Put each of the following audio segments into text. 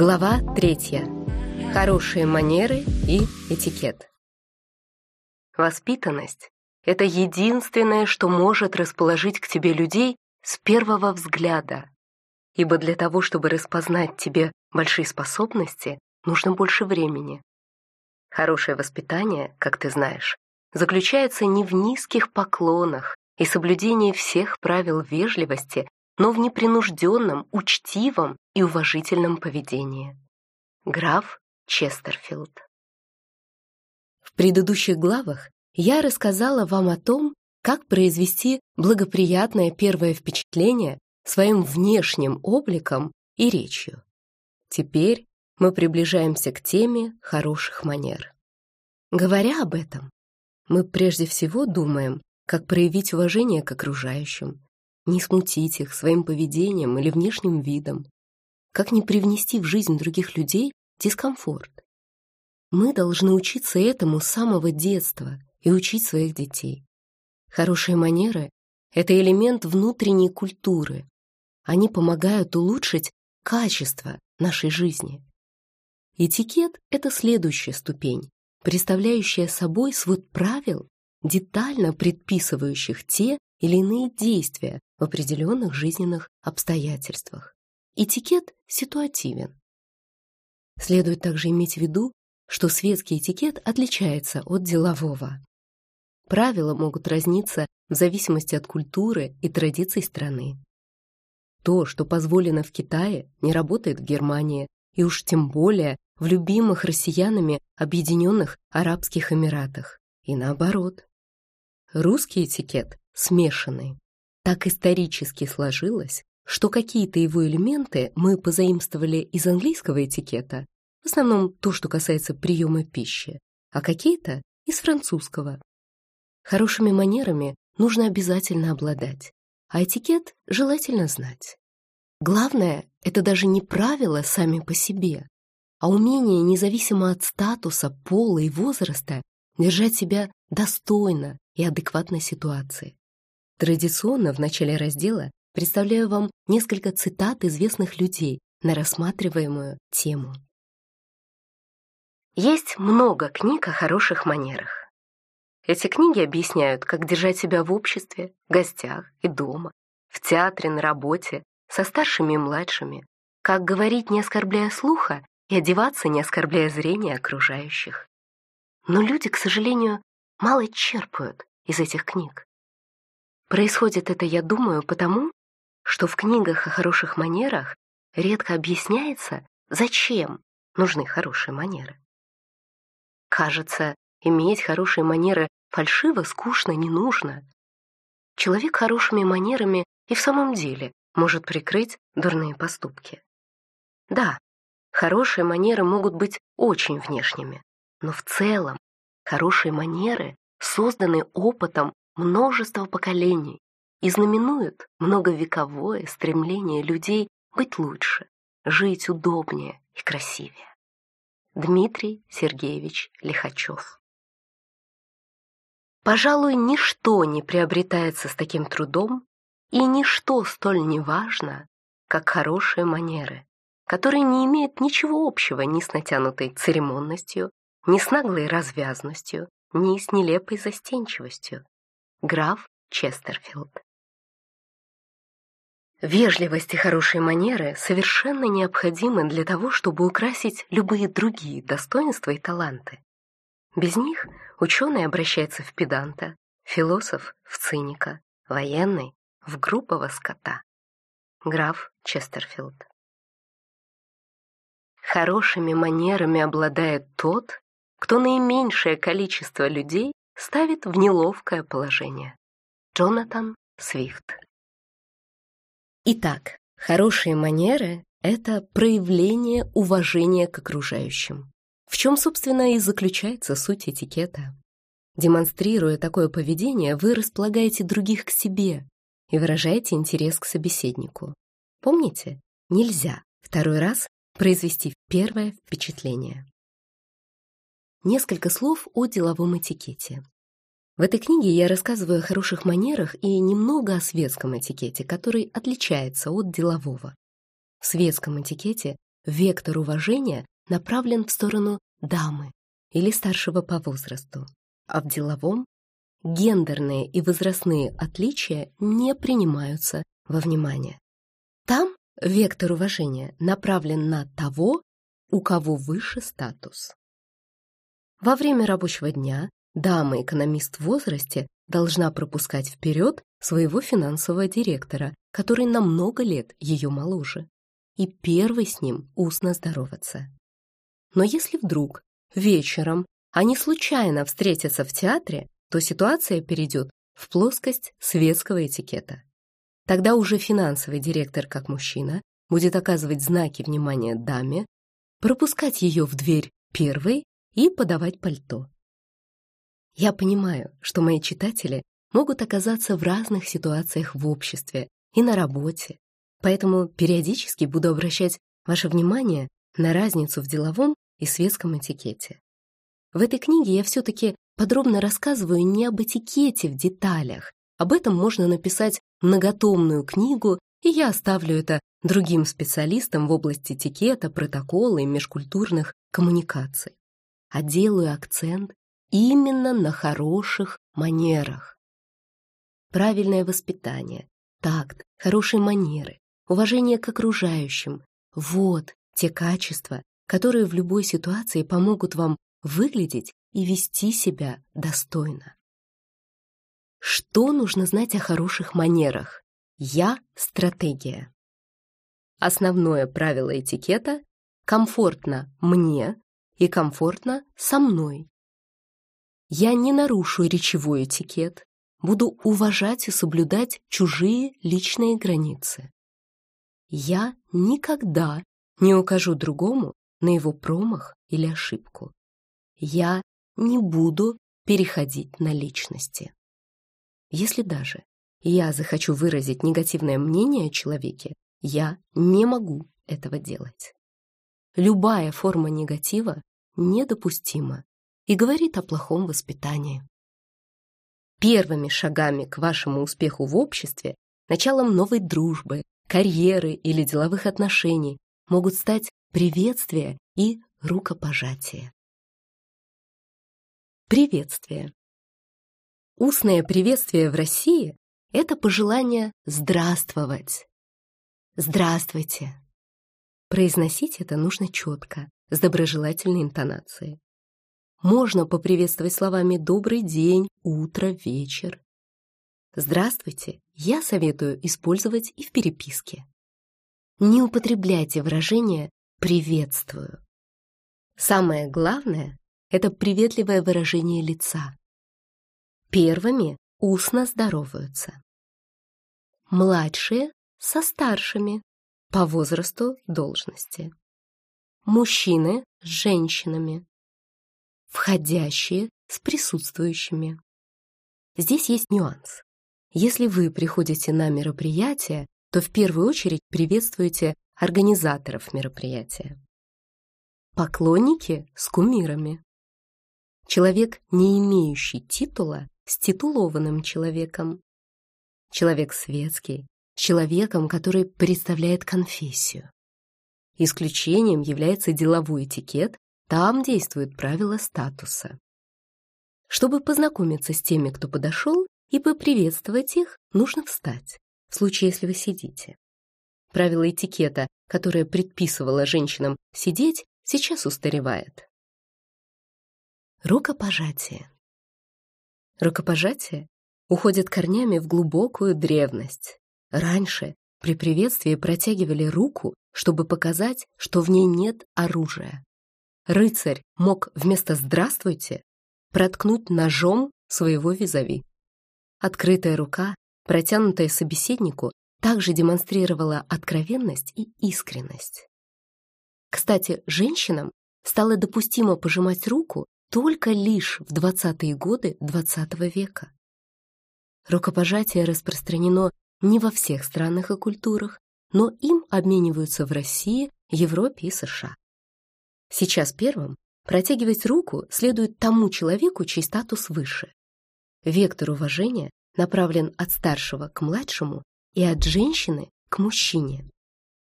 Глава третья. Хорошие манеры и этикет. Воспитанность — это единственное, что может расположить к тебе людей с первого взгляда. Ибо для того, чтобы распознать тебе большие способности, нужно больше времени. Хорошее воспитание, как ты знаешь, заключается не в низких поклонах и соблюдении всех правил вежливости, но в непринужденном, учтивом и уважительном поведении. Граф Честерфилд В предыдущих главах я рассказала вам о том, как произвести благоприятное первое впечатление своим внешним обликом и речью. Теперь мы приближаемся к теме хороших манер. Говоря об этом, мы прежде всего думаем, как проявить уважение к окружающим, не смутить их своим поведением или внешним видом, как не привнести в жизнь других людей дискомфорт. Мы должны учиться этому с самого детства и учить своих детей. Хорошие манеры — это элемент внутренней культуры. Они помогают улучшить качество нашей жизни. Этикет — это следующая ступень, представляющая собой свод правил, детально предписывающих те или иные действия в определенных жизненных обстоятельствах. Этикет ситуативен. Следует также иметь в виду, что светский этикет отличается от делового. Правила могут разниться в зависимости от культуры и традиций страны. То, что позволено в Китае, не работает в Германии, и уж тем более в любимых россиянами Объединенных Арабских Эмиратах. И наоборот. Русский этикет смешанный. Так исторически сложилось, что какие-то его элементы мы позаимствовали из английского этикета, в основном то, что касается приема пищи, а какие-то — из французского. Хорошими манерами нужно обязательно обладать, а этикет желательно знать. Главное — это даже не правила сами по себе, а умение, независимо от статуса, пола и возраста, держать себя достойно и адекватно ситуации. Традиционно в начале раздела представляю вам несколько цитат известных людей на рассматриваемую тему. Есть много книг о хороших манерах. Эти книги объясняют, как держать себя в обществе, гостях и дома, в театре, на работе, со старшими и младшими, как говорить, не оскорбляя слуха, и одеваться, не оскорбляя зрения окружающих. Но люди, к сожалению, мало черпают из этих книг. Происходит это, я думаю, потому, что в книгах о хороших манерах редко объясняется, зачем нужны хорошие манеры. Кажется, иметь хорошие манеры фальшиво, скучно, не нужно. Человек хорошими манерами и в самом деле может прикрыть дурные поступки. Да, хорошие манеры могут быть очень внешними, но в целом хорошие манеры созданы опытом множества поколений и знаменуют многовековое стремление людей быть лучше, жить удобнее и красивее. Дмитрий Сергеевич Лихачев Пожалуй, ничто не приобретается с таким трудом, и ничто столь не важно, как хорошие манеры, которые не имеют ничего общего ни с натянутой церемонностью, ни с наглой развязностью, ни с нелепой застенчивостью. Граф Честерфилд Вежливость и хорошие манеры совершенно необходимы для того, чтобы украсить любые другие достоинства и таланты. Без них ученый обращается в педанта, философ — в циника, военный — в грубого скота. Граф Честерфилд Хорошими манерами обладает тот, кто наименьшее количество людей ставит в неловкое положение. Джонатан Свифт Итак, хорошие манеры — это проявление уважения к окружающим. В чем, собственно, и заключается суть этикета. Демонстрируя такое поведение, вы располагаете других к себе и выражаете интерес к собеседнику. Помните, нельзя второй раз произвести первое впечатление. Несколько слов о деловом этикете. В этой книге я рассказываю о хороших манерах и немного о светском этикете, который отличается от делового. В светском этикете вектор уважения направлен в сторону дамы или старшего по возрасту, а в деловом гендерные и возрастные отличия не принимаются во внимание. Там вектор уважения направлен на того, у кого выше статус. Во время рабочего дня дама-экономист в возрасте должна пропускать вперед своего финансового директора, который на много лет ее моложе, и первый с ним устно здороваться. Но если вдруг вечером они случайно встретятся в театре, то ситуация перейдет в плоскость светского этикета. Тогда уже финансовый директор, как мужчина, будет оказывать знаки внимания даме, пропускать ее в дверь первой и подавать пальто. Я понимаю, что мои читатели могут оказаться в разных ситуациях в обществе и на работе, поэтому периодически буду обращать ваше внимание на разницу в деловом и светском этикете. В этой книге я все-таки подробно рассказываю не об этикете в деталях. Об этом можно написать многотомную книгу, и я оставлю это другим специалистам в области этикета, протокола и межкультурных коммуникаций. А делаю акцент именно на хороших манерах. Правильное воспитание, такт, хорошие манеры, уважение к окружающим — вот те качества, которые в любой ситуации помогут вам выглядеть и вести себя достойно. Что нужно знать о хороших манерах? Я — стратегия. Основное правило этикета — комфортно мне и комфортно со мной. Я не нарушу речевой этикет, буду уважать и соблюдать чужие личные границы. Я никогда не укажу другому на его промах или ошибку. Я не буду переходить на личности. Если даже я захочу выразить негативное мнение о человеке, я не могу этого делать. Любая форма негатива недопустима и говорит о плохом воспитании. Первыми шагами к вашему успеху в обществе, началом новой дружбы, карьеры или деловых отношений могут стать приветствие и рукопожатие. Приветствие. Устное приветствие в России – это пожелание здравствовать. Здравствуйте. Произносить это нужно четко, с доброжелательной интонацией. Можно поприветствовать словами «добрый день», «утро», «вечер». «Здравствуйте» я советую использовать и в переписке. Не употребляйте выражение «приветствую». Самое главное — это приветливое выражение лица. Первыми устно здороваются. Младшие со старшими по возрасту должности. Мужчины с женщинами входящие с присутствующими. Здесь есть нюанс. Если вы приходите на мероприятие, то в первую очередь приветствуете организаторов мероприятия. Поклонники с кумирами. Человек, не имеющий титула, с титулованным человеком. Человек светский, человеком, который представляет конфессию. Исключением является деловой этикет, там действуют правила статуса. Чтобы познакомиться с теми, кто подошел, и поприветствовать их, нужно встать, в случае, если вы сидите. Правило этикета, которое предписывало женщинам сидеть, сейчас устаревает. Рукопожатие. Рукопожатие уходит корнями в глубокую древность. Раньше при приветствии протягивали руку, чтобы показать, что в ней нет оружия рыцарь мог вместо «здравствуйте» проткнуть ножом своего визави. Открытая рука, протянутая собеседнику, также демонстрировала откровенность и искренность. Кстати, женщинам стало допустимо пожимать руку только лишь в 20-е годы XX -го века. Рукопожатие распространено не во всех странах и культурах, но им обмениваются в России, Европе и США. Сейчас первым протягивать руку следует тому человеку, чей статус выше. Вектор уважения направлен от старшего к младшему и от женщины к мужчине.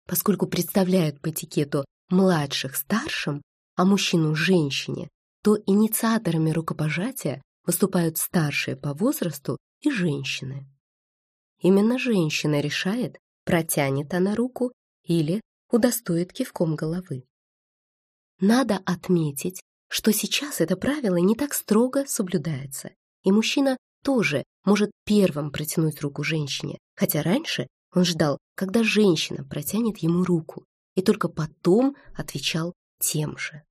Поскольку представляют по этикету младших старшим, а мужчину женщине, то инициаторами рукопожатия выступают старшие по возрасту и женщины. Именно женщина решает, протянет она руку или удостоит кивком головы. Надо отметить, что сейчас это правило не так строго соблюдается, и мужчина тоже может первым протянуть руку женщине, хотя раньше он ждал, когда женщина протянет ему руку, и только потом отвечал тем же.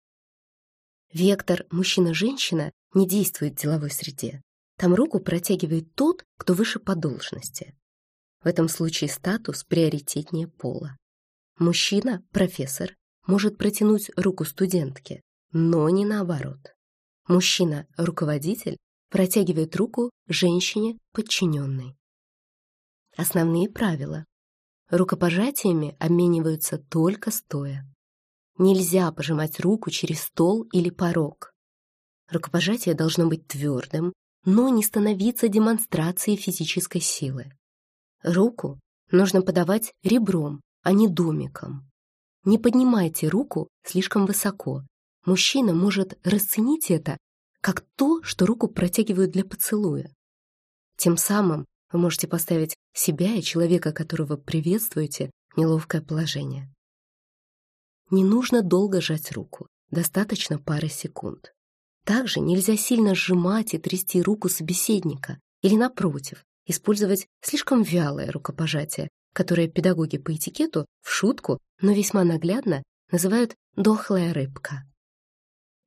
Вектор мужчина-женщина не действует в деловой среде. Там руку протягивает тот, кто выше по должности. В этом случае статус приоритетнее пола. Мужчина, профессор, может протянуть руку студентке, но не наоборот. Мужчина, руководитель, протягивает руку женщине, подчиненной. Основные правила. Рукопожатиями обмениваются только стоя. Нельзя пожимать руку через стол или порог. Рукопожатие должно быть твердым, но не становиться демонстрацией физической силы. Руку нужно подавать ребром, а не домиком. Не поднимайте руку слишком высоко. Мужчина может расценить это как то, что руку протягивают для поцелуя. Тем самым вы можете поставить себя и человека, которого приветствуете, в неловкое положение. Не нужно долго жать руку, достаточно пары секунд. Также нельзя сильно сжимать и трясти руку собеседника или, напротив, использовать слишком вялое рукопожатие, которое педагоги по этикету в шутку, но весьма наглядно называют «дохлая рыбка».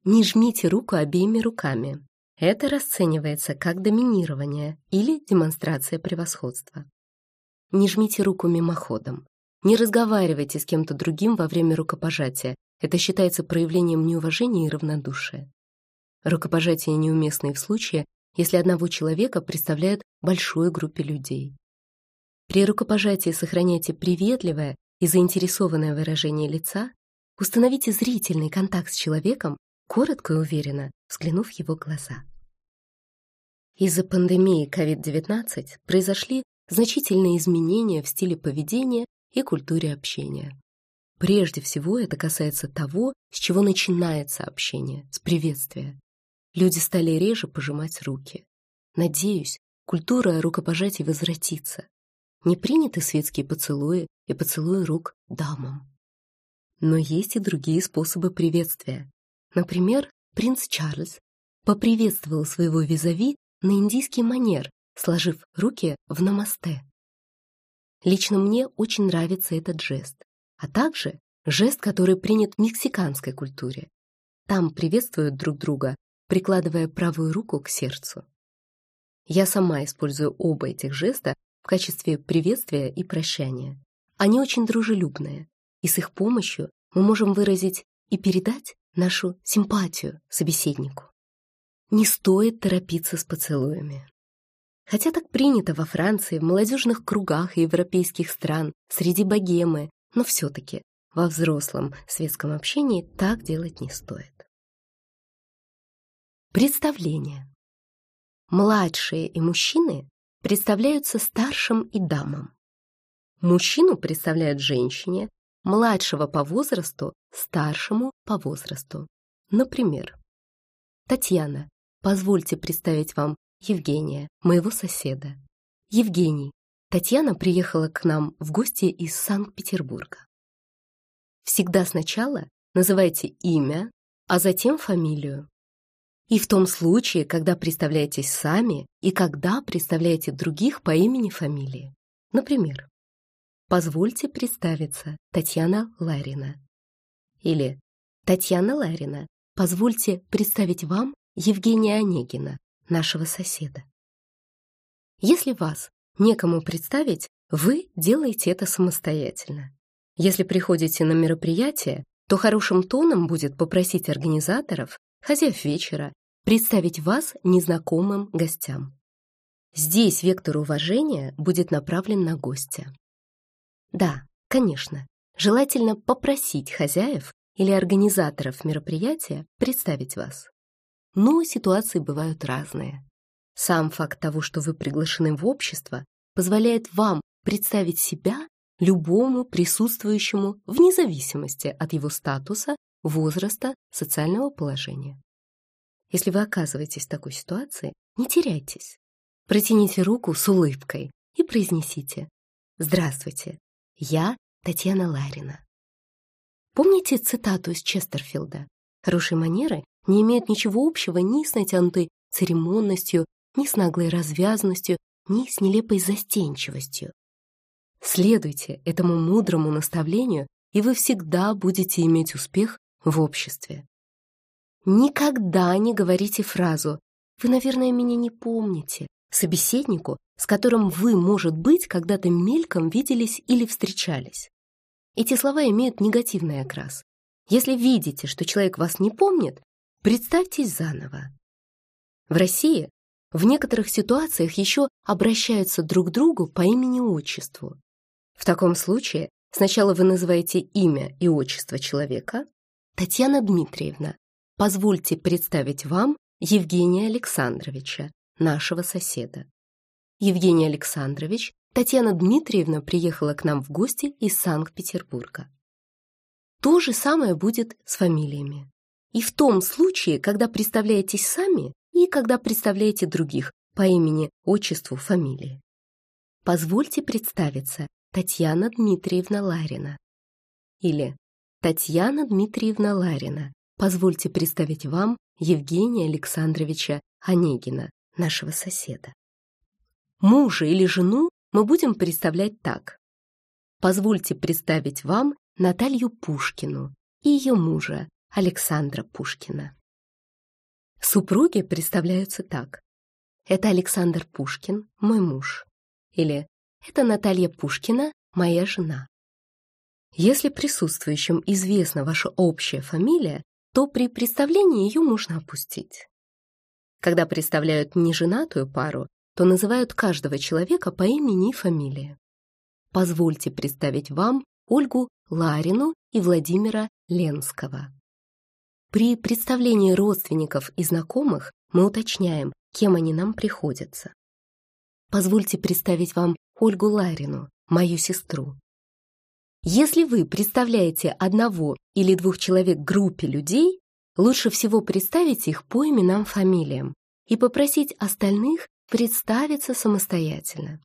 Не жмите руку обеими руками. Это расценивается как доминирование или демонстрация превосходства. Не жмите руку мимоходом. Не разговаривайте с кем-то другим во время рукопожатия. Это считается проявлением неуважения и равнодушия. Рукопожатие неуместно в случае, если одного человека представляют большой группе людей. При рукопожатии сохраняйте приветливое и заинтересованное выражение лица, установите зрительный контакт с человеком, коротко и уверенно взглянув в его глаза. Из-за пандемии COVID-19 произошли значительные изменения в стиле поведения и культуре общения. Прежде всего это касается того, с чего начинается общение, с приветствия. Люди стали реже пожимать руки. Надеюсь, культура рукопожатий возвратится. Не приняты светские поцелуи и поцелуи рук дамам. Но есть и другие способы приветствия. Например, принц Чарльз поприветствовал своего визави на индийский манер, сложив руки в намасте. Лично мне очень нравится этот жест, а также жест, который принят в мексиканской культуре. Там приветствуют друг друга прикладывая правую руку к сердцу. Я сама использую оба этих жеста в качестве приветствия и прощания. Они очень дружелюбные, и с их помощью мы можем выразить и передать нашу симпатию собеседнику. Не стоит торопиться с поцелуями. Хотя так принято во Франции, в молодежных кругах европейских стран, среди богемы, но все-таки во взрослом светском общении так делать не стоит. Представление. Младшие и мужчины представляются старшим и дамам. Мужчину представляют женщине, младшего по возрасту, старшему по возрасту. Например, Татьяна, позвольте представить вам Евгения, моего соседа. Евгений, Татьяна приехала к нам в гости из Санкт-Петербурга. Всегда сначала называйте имя, а затем фамилию. И в том случае, когда представляетесь сами и когда представляете других по имени-фамилии. Например, «Позвольте представиться, Татьяна Ларина». Или «Татьяна Ларина, позвольте представить вам Евгения Онегина, нашего соседа». Если вас некому представить, вы делаете это самостоятельно. Если приходите на мероприятие, то хорошим тоном будет попросить организаторов хозяев вечера, представить вас незнакомым гостям. Здесь вектор уважения будет направлен на гостя. Да, конечно, желательно попросить хозяев или организаторов мероприятия представить вас. Но ситуации бывают разные. Сам факт того, что вы приглашены в общество, позволяет вам представить себя любому присутствующему вне зависимости от его статуса, возраста, социального положения. Если вы оказываетесь в такой ситуации, не теряйтесь. Протяните руку с улыбкой и произнесите «Здравствуйте, я Татьяна Ларина». Помните цитату из Честерфилда? Хорошие манеры не имеют ничего общего ни с натянутой церемонностью, ни с наглой развязностью, ни с нелепой застенчивостью. Следуйте этому мудрому наставлению, и вы всегда будете иметь успех в обществе. Никогда не говорите фразу «Вы, наверное, меня не помните» собеседнику, с которым вы, может быть, когда-то мельком виделись или встречались. Эти слова имеют негативный окрас. Если видите, что человек вас не помнит, представьтесь заново. В России в некоторых ситуациях еще обращаются друг к другу по имени-отчеству. В таком случае сначала вы называете имя и отчество человека. Татьяна Дмитриевна, позвольте представить вам Евгения Александровича, нашего соседа. Евгений Александрович, Татьяна Дмитриевна приехала к нам в гости из Санкт-Петербурга. То же самое будет с фамилиями. И в том случае, когда представляетесь сами и когда представляете других по имени, отчеству, фамилии. Позвольте представиться Татьяна Дмитриевна Ларина. Или Татьяна Дмитриевна Ларина. Позвольте представить вам Евгения Александровича Онегина, нашего соседа. Мужа или жену мы будем представлять так. Позвольте представить вам Наталью Пушкину и ее мужа Александра Пушкина. Супруги представляются так. Это Александр Пушкин, мой муж. Или это Наталья Пушкина, моя жена. Если присутствующим известна ваша общая фамилия, то при представлении ее можно опустить. Когда представляют неженатую пару, то называют каждого человека по имени и фамилии. Позвольте представить вам Ольгу Ларину и Владимира Ленского. При представлении родственников и знакомых мы уточняем, кем они нам приходятся. Позвольте представить вам Ольгу Ларину, мою сестру. Если вы представляете одного или двух человек группе людей, лучше всего представить их по именам-фамилиям и попросить остальных представиться самостоятельно.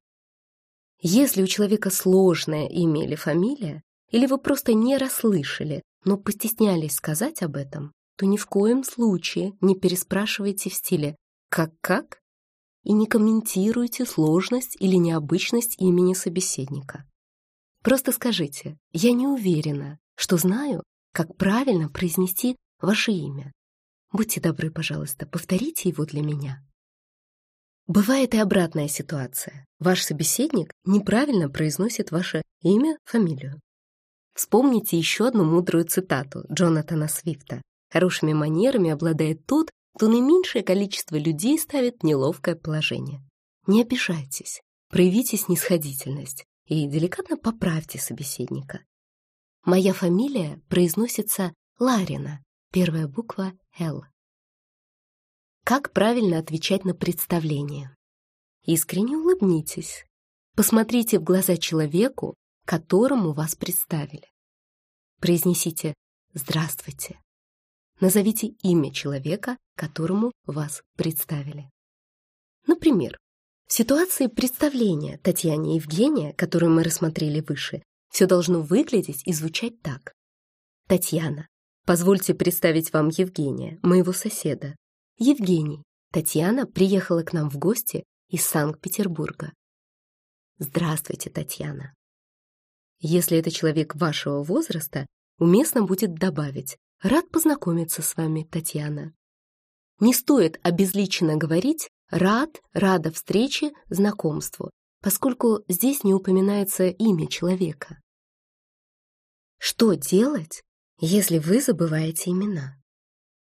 Если у человека сложное имя или фамилия, или вы просто не расслышали, но постеснялись сказать об этом, то ни в коем случае не переспрашивайте в стиле «как-как?» и не комментируйте сложность или необычность имени собеседника. Просто скажите «я не уверена, что знаю, как правильно произнести ваше имя. Будьте добры, пожалуйста, повторите его для меня». Бывает и обратная ситуация. Ваш собеседник неправильно произносит ваше имя, фамилию. Вспомните еще одну мудрую цитату Джонатана Свифта. Хорошими манерами обладает тот, то наименьшее количество людей ставит неловкое положение. Не обижайтесь, проявите снисходительность и деликатно поправьте собеседника. Моя фамилия произносится Ларина, первая буква «Л». Как правильно отвечать на представление? Искренне улыбнитесь. Посмотрите в глаза человеку, которому вас представили. Произнесите «Здравствуйте». Назовите имя человека, которому вас представили. Например, в ситуации представления Татьяне Евгения, которую мы рассмотрели выше, все должно выглядеть и звучать так. Татьяна, позвольте представить вам Евгения, моего соседа. Евгений, Татьяна приехала к нам в гости из Санкт-Петербурга. Здравствуйте, Татьяна. Если это человек вашего возраста, уместно будет добавить Рад познакомиться с вами, Татьяна. Не стоит обезличенно говорить «рад», «рада встрече», «знакомству», поскольку здесь не упоминается имя человека. Что делать, если вы забываете имена?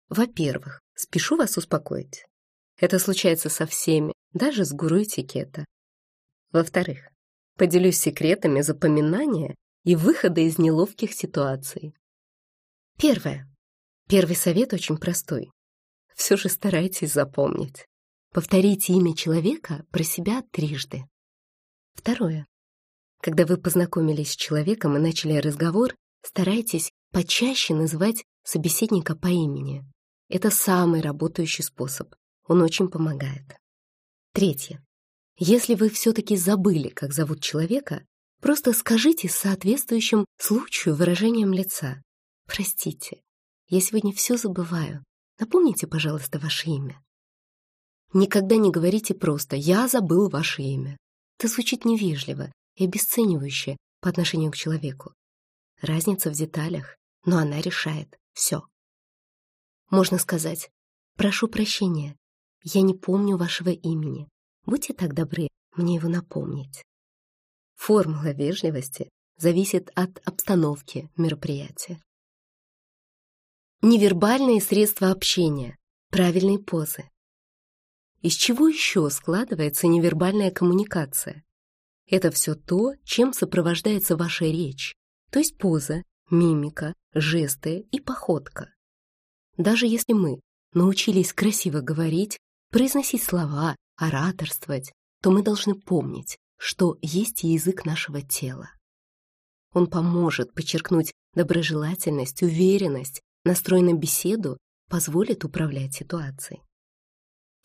Во-первых, спешу вас успокоить. Это случается со всеми, даже с гуру этикета. Во-вторых, поделюсь секретами запоминания и выхода из неловких ситуаций. Первое. Первый совет очень простой. Все же старайтесь запомнить. Повторите имя человека про себя трижды. Второе. Когда вы познакомились с человеком и начали разговор, старайтесь почаще называть собеседника по имени. Это самый работающий способ. Он очень помогает. Третье. Если вы все-таки забыли, как зовут человека, просто скажите соответствующим случаю выражением лица. «Простите, я сегодня все забываю. Напомните, пожалуйста, ваше имя». Никогда не говорите просто «я забыл ваше имя». Это звучит невежливо и обесценивающе по отношению к человеку. Разница в деталях, но она решает все. Можно сказать «прошу прощения, я не помню вашего имени. Будьте так добры мне его напомнить». Формула вежливости зависит от обстановки мероприятия. Невербальные средства общения, правильные позы. Из чего еще складывается невербальная коммуникация? Это все то, чем сопровождается ваша речь, то есть поза, мимика, жесты и походка. Даже если мы научились красиво говорить, произносить слова, ораторствовать, то мы должны помнить, что есть язык нашего тела. Он поможет подчеркнуть доброжелательность, уверенность, настрой на беседу, позволит управлять ситуацией.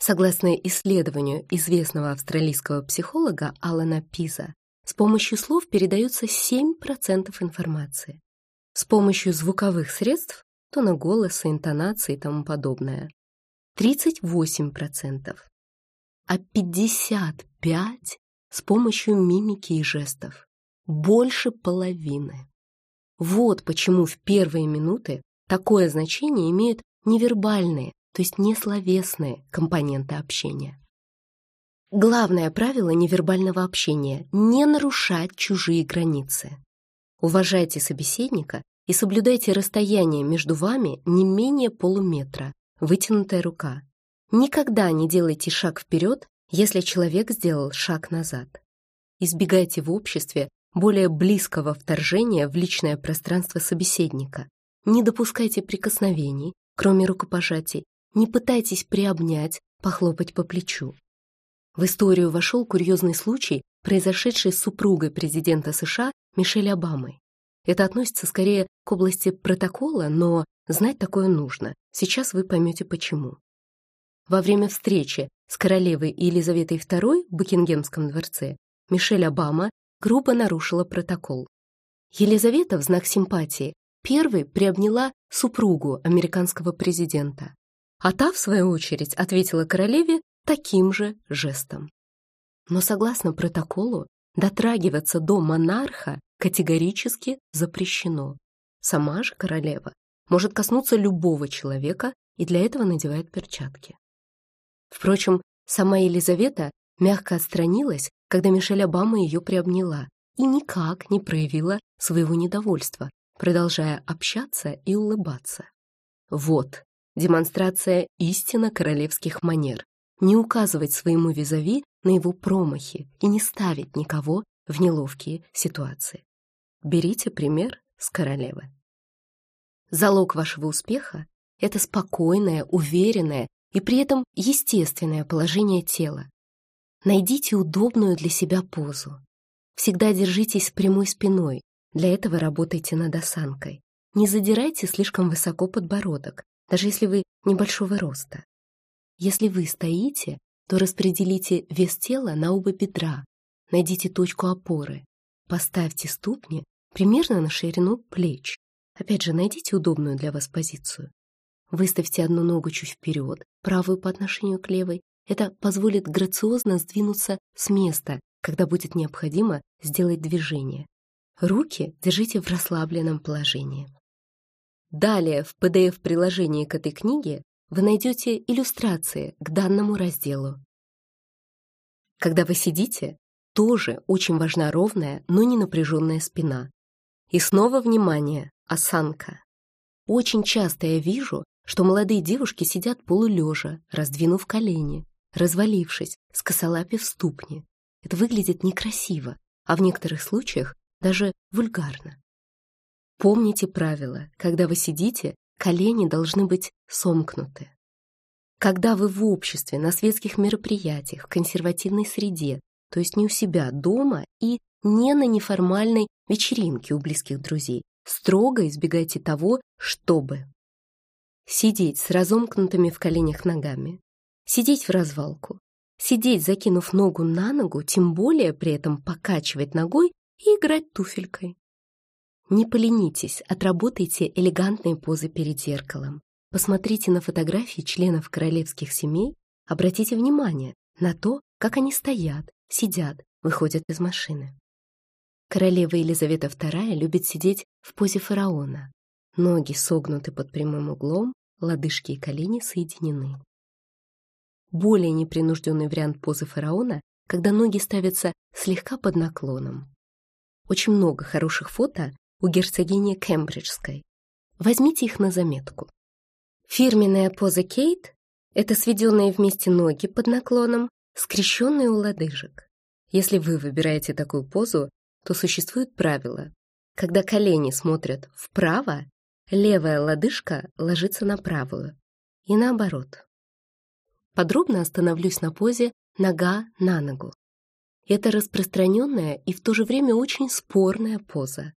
Согласно исследованию известного австралийского психолога Алана Пиза, с помощью слов передается 7% информации. С помощью звуковых средств, тона голоса, интонации и тому подобное, 38%, а 55% с помощью мимики и жестов. Больше половины. Вот почему в первые минуты такое значение имеют невербальные, то есть несловесные компоненты общения. Главное правило невербального общения – не нарушать чужие границы. Уважайте собеседника и соблюдайте расстояние между вами не менее полуметра, вытянутая рука. Никогда не делайте шаг вперед, если человек сделал шаг назад. Избегайте в обществе более близкого вторжения в личное пространство собеседника. Не допускайте прикосновений, кроме рукопожатий, не пытайтесь приобнять, похлопать по плечу. В историю вошел курьезный случай, произошедший с супругой президента США Мишель Обамой. Это относится скорее к области протокола, но знать такое нужно. Сейчас вы поймете почему. Во время встречи с королевой Елизаветой II в Букингемском дворце Мишель Обама грубо нарушила протокол. Елизавета в знак симпатии первой приобняла супругу американского президента а та, в свою очередь, ответила королеве таким же жестом. Но согласно протоколу, дотрагиваться до монарха категорически запрещено. Сама же королева может коснуться любого человека и для этого надевает перчатки. Впрочем, сама Елизавета мягко отстранилась, когда Мишель Обама ее приобняла и никак не проявила своего недовольства, продолжая общаться и улыбаться. Вот демонстрация истинно королевских манер, не указывать своему визави на его промахи и не ставить никого в неловкие ситуации. Берите пример с королевы. Залог вашего успеха — это спокойное, уверенное и при этом естественное положение тела. Найдите удобную для себя позу. Всегда держитесь прямой спиной, для этого работайте над осанкой. Не задирайте слишком высоко подбородок, даже если вы небольшого роста. Если вы стоите, то распределите вес тела на оба бедра, найдите точку опоры, поставьте ступни примерно на ширину плеч. Опять же, найдите удобную для вас позицию. Выставьте одну ногу чуть вперед, правую по отношению к левой. Это позволит грациозно сдвинуться с места, когда будет необходимо сделать движение. Руки держите в расслабленном положении. Далее в PDF-приложении к этой книге вы найдете иллюстрации к данному разделу. Когда вы сидите, тоже очень важна ровная, но не напряженная спина. И снова внимание, осанка. Очень часто я вижу, что молодые девушки сидят полулежа, раздвинув колени, развалившись, скосолапив ступни. Это выглядит некрасиво, а в некоторых случаях даже вульгарно. Помните правило, когда вы сидите, колени должны быть сомкнуты. Когда вы в обществе, на светских мероприятиях, в консервативной среде, то есть не у себя дома и не на неформальной вечеринке у близких друзей. Строго избегайте того, чтобы сидеть с разомкнутыми в коленях ногами, сидеть в развалку, сидеть, закинув ногу на ногу, тем более при этом покачивать ногой и играть туфелькой. Не поленитесь, отработайте элегантные позы перед зеркалом. Посмотрите на фотографии членов королевских семей, обратите внимание на то, как они стоят, сидят, выходят из машины. Королева Елизавета II любит сидеть в позе фараона. Ноги согнуты под прямым углом, лодыжки и колени соединены. Более непринужденный вариант позы фараона, когда ноги ставятся слегка под наклоном. Очень много хороших фото у герцогини Кембриджской. Возьмите их на заметку. Фирменная поза Кейт — это сведенные вместе ноги под наклоном, скрещенные у лодыжек. Если вы выбираете такую позу, то существует правило. Когда колени смотрят вправо, левая лодыжка ложится на правую. И наоборот. Подробно остановлюсь на позе нога на ногу. Это распространенная и в то же время очень спорная поза.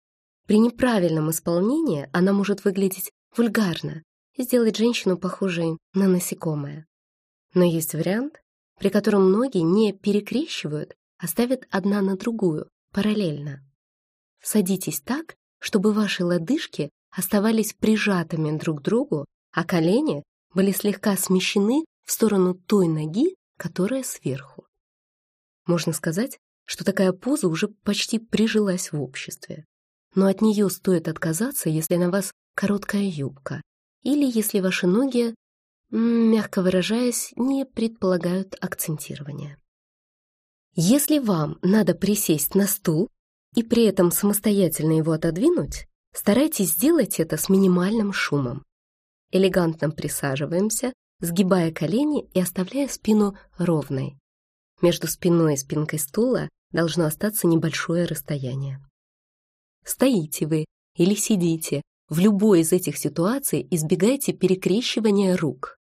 При неправильном исполнении она может выглядеть вульгарно и сделать женщину похожей на насекомое. Но есть вариант, при котором ноги не перекрещивают, а ставят одна на другую, параллельно. Садитесь так, чтобы ваши лодыжки оставались прижатыми друг к другу, а колени были слегка смещены в сторону той ноги, которая сверху. Можно сказать, что такая поза уже почти прижилась в обществе но от нее стоит отказаться, если на вас короткая юбка или если ваши ноги, мягко выражаясь, не предполагают акцентирования. Если вам надо присесть на стул и при этом самостоятельно его отодвинуть, старайтесь сделать это с минимальным шумом. Элегантно присаживаемся, сгибая колени и оставляя спину ровной. Между спиной и спинкой стула должно остаться небольшое расстояние. Стоите вы или сидите, в любой из этих ситуаций избегайте перекрещивания рук.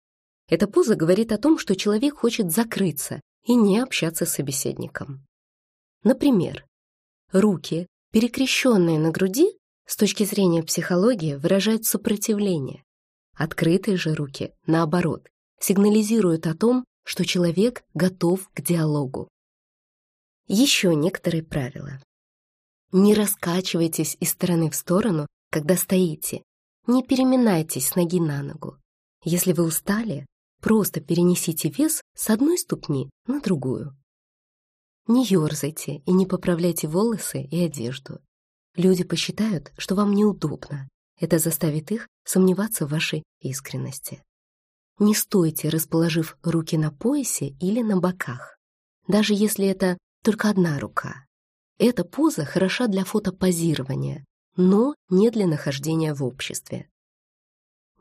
Эта поза говорит о том, что человек хочет закрыться и не общаться с собеседником. Например, руки, перекрещенные на груди, с точки зрения психологии, выражают сопротивление. Открытые же руки, наоборот, сигнализируют о том, что человек готов к диалогу. Еще некоторые правила. Не раскачивайтесь из стороны в сторону, когда стоите. Не переминайтесь с ноги на ногу. Если вы устали, просто перенесите вес с одной ступни на другую. Не ерзайте и не поправляйте волосы и одежду. Люди посчитают, что вам неудобно. Это заставит их сомневаться в вашей искренности. Не стойте, расположив руки на поясе или на боках, даже если это только одна рука. Эта поза хороша для фотопозирования, но не для нахождения в обществе.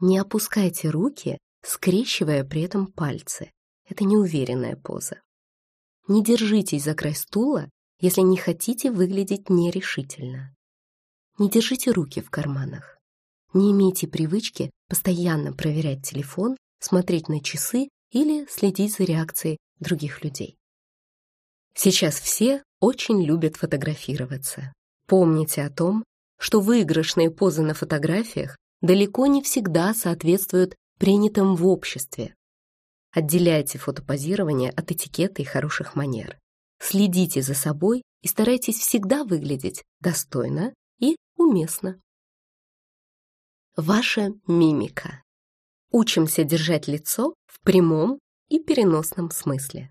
Не опускайте руки, скрещивая при этом пальцы. Это неуверенная поза. Не держитесь за край стула, если не хотите выглядеть нерешительно. Не держите руки в карманах. Не имейте привычки постоянно проверять телефон, смотреть на часы или следить за реакцией других людей. Сейчас все очень любят фотографироваться. Помните о том, что выигрышные позы на фотографиях далеко не всегда соответствуют принятым в обществе. Отделяйте фотопозирование от этикета и хороших манер. Следите за собой и старайтесь всегда выглядеть достойно и уместно. Ваша мимика. Учимся держать лицо в прямом и переносном смысле.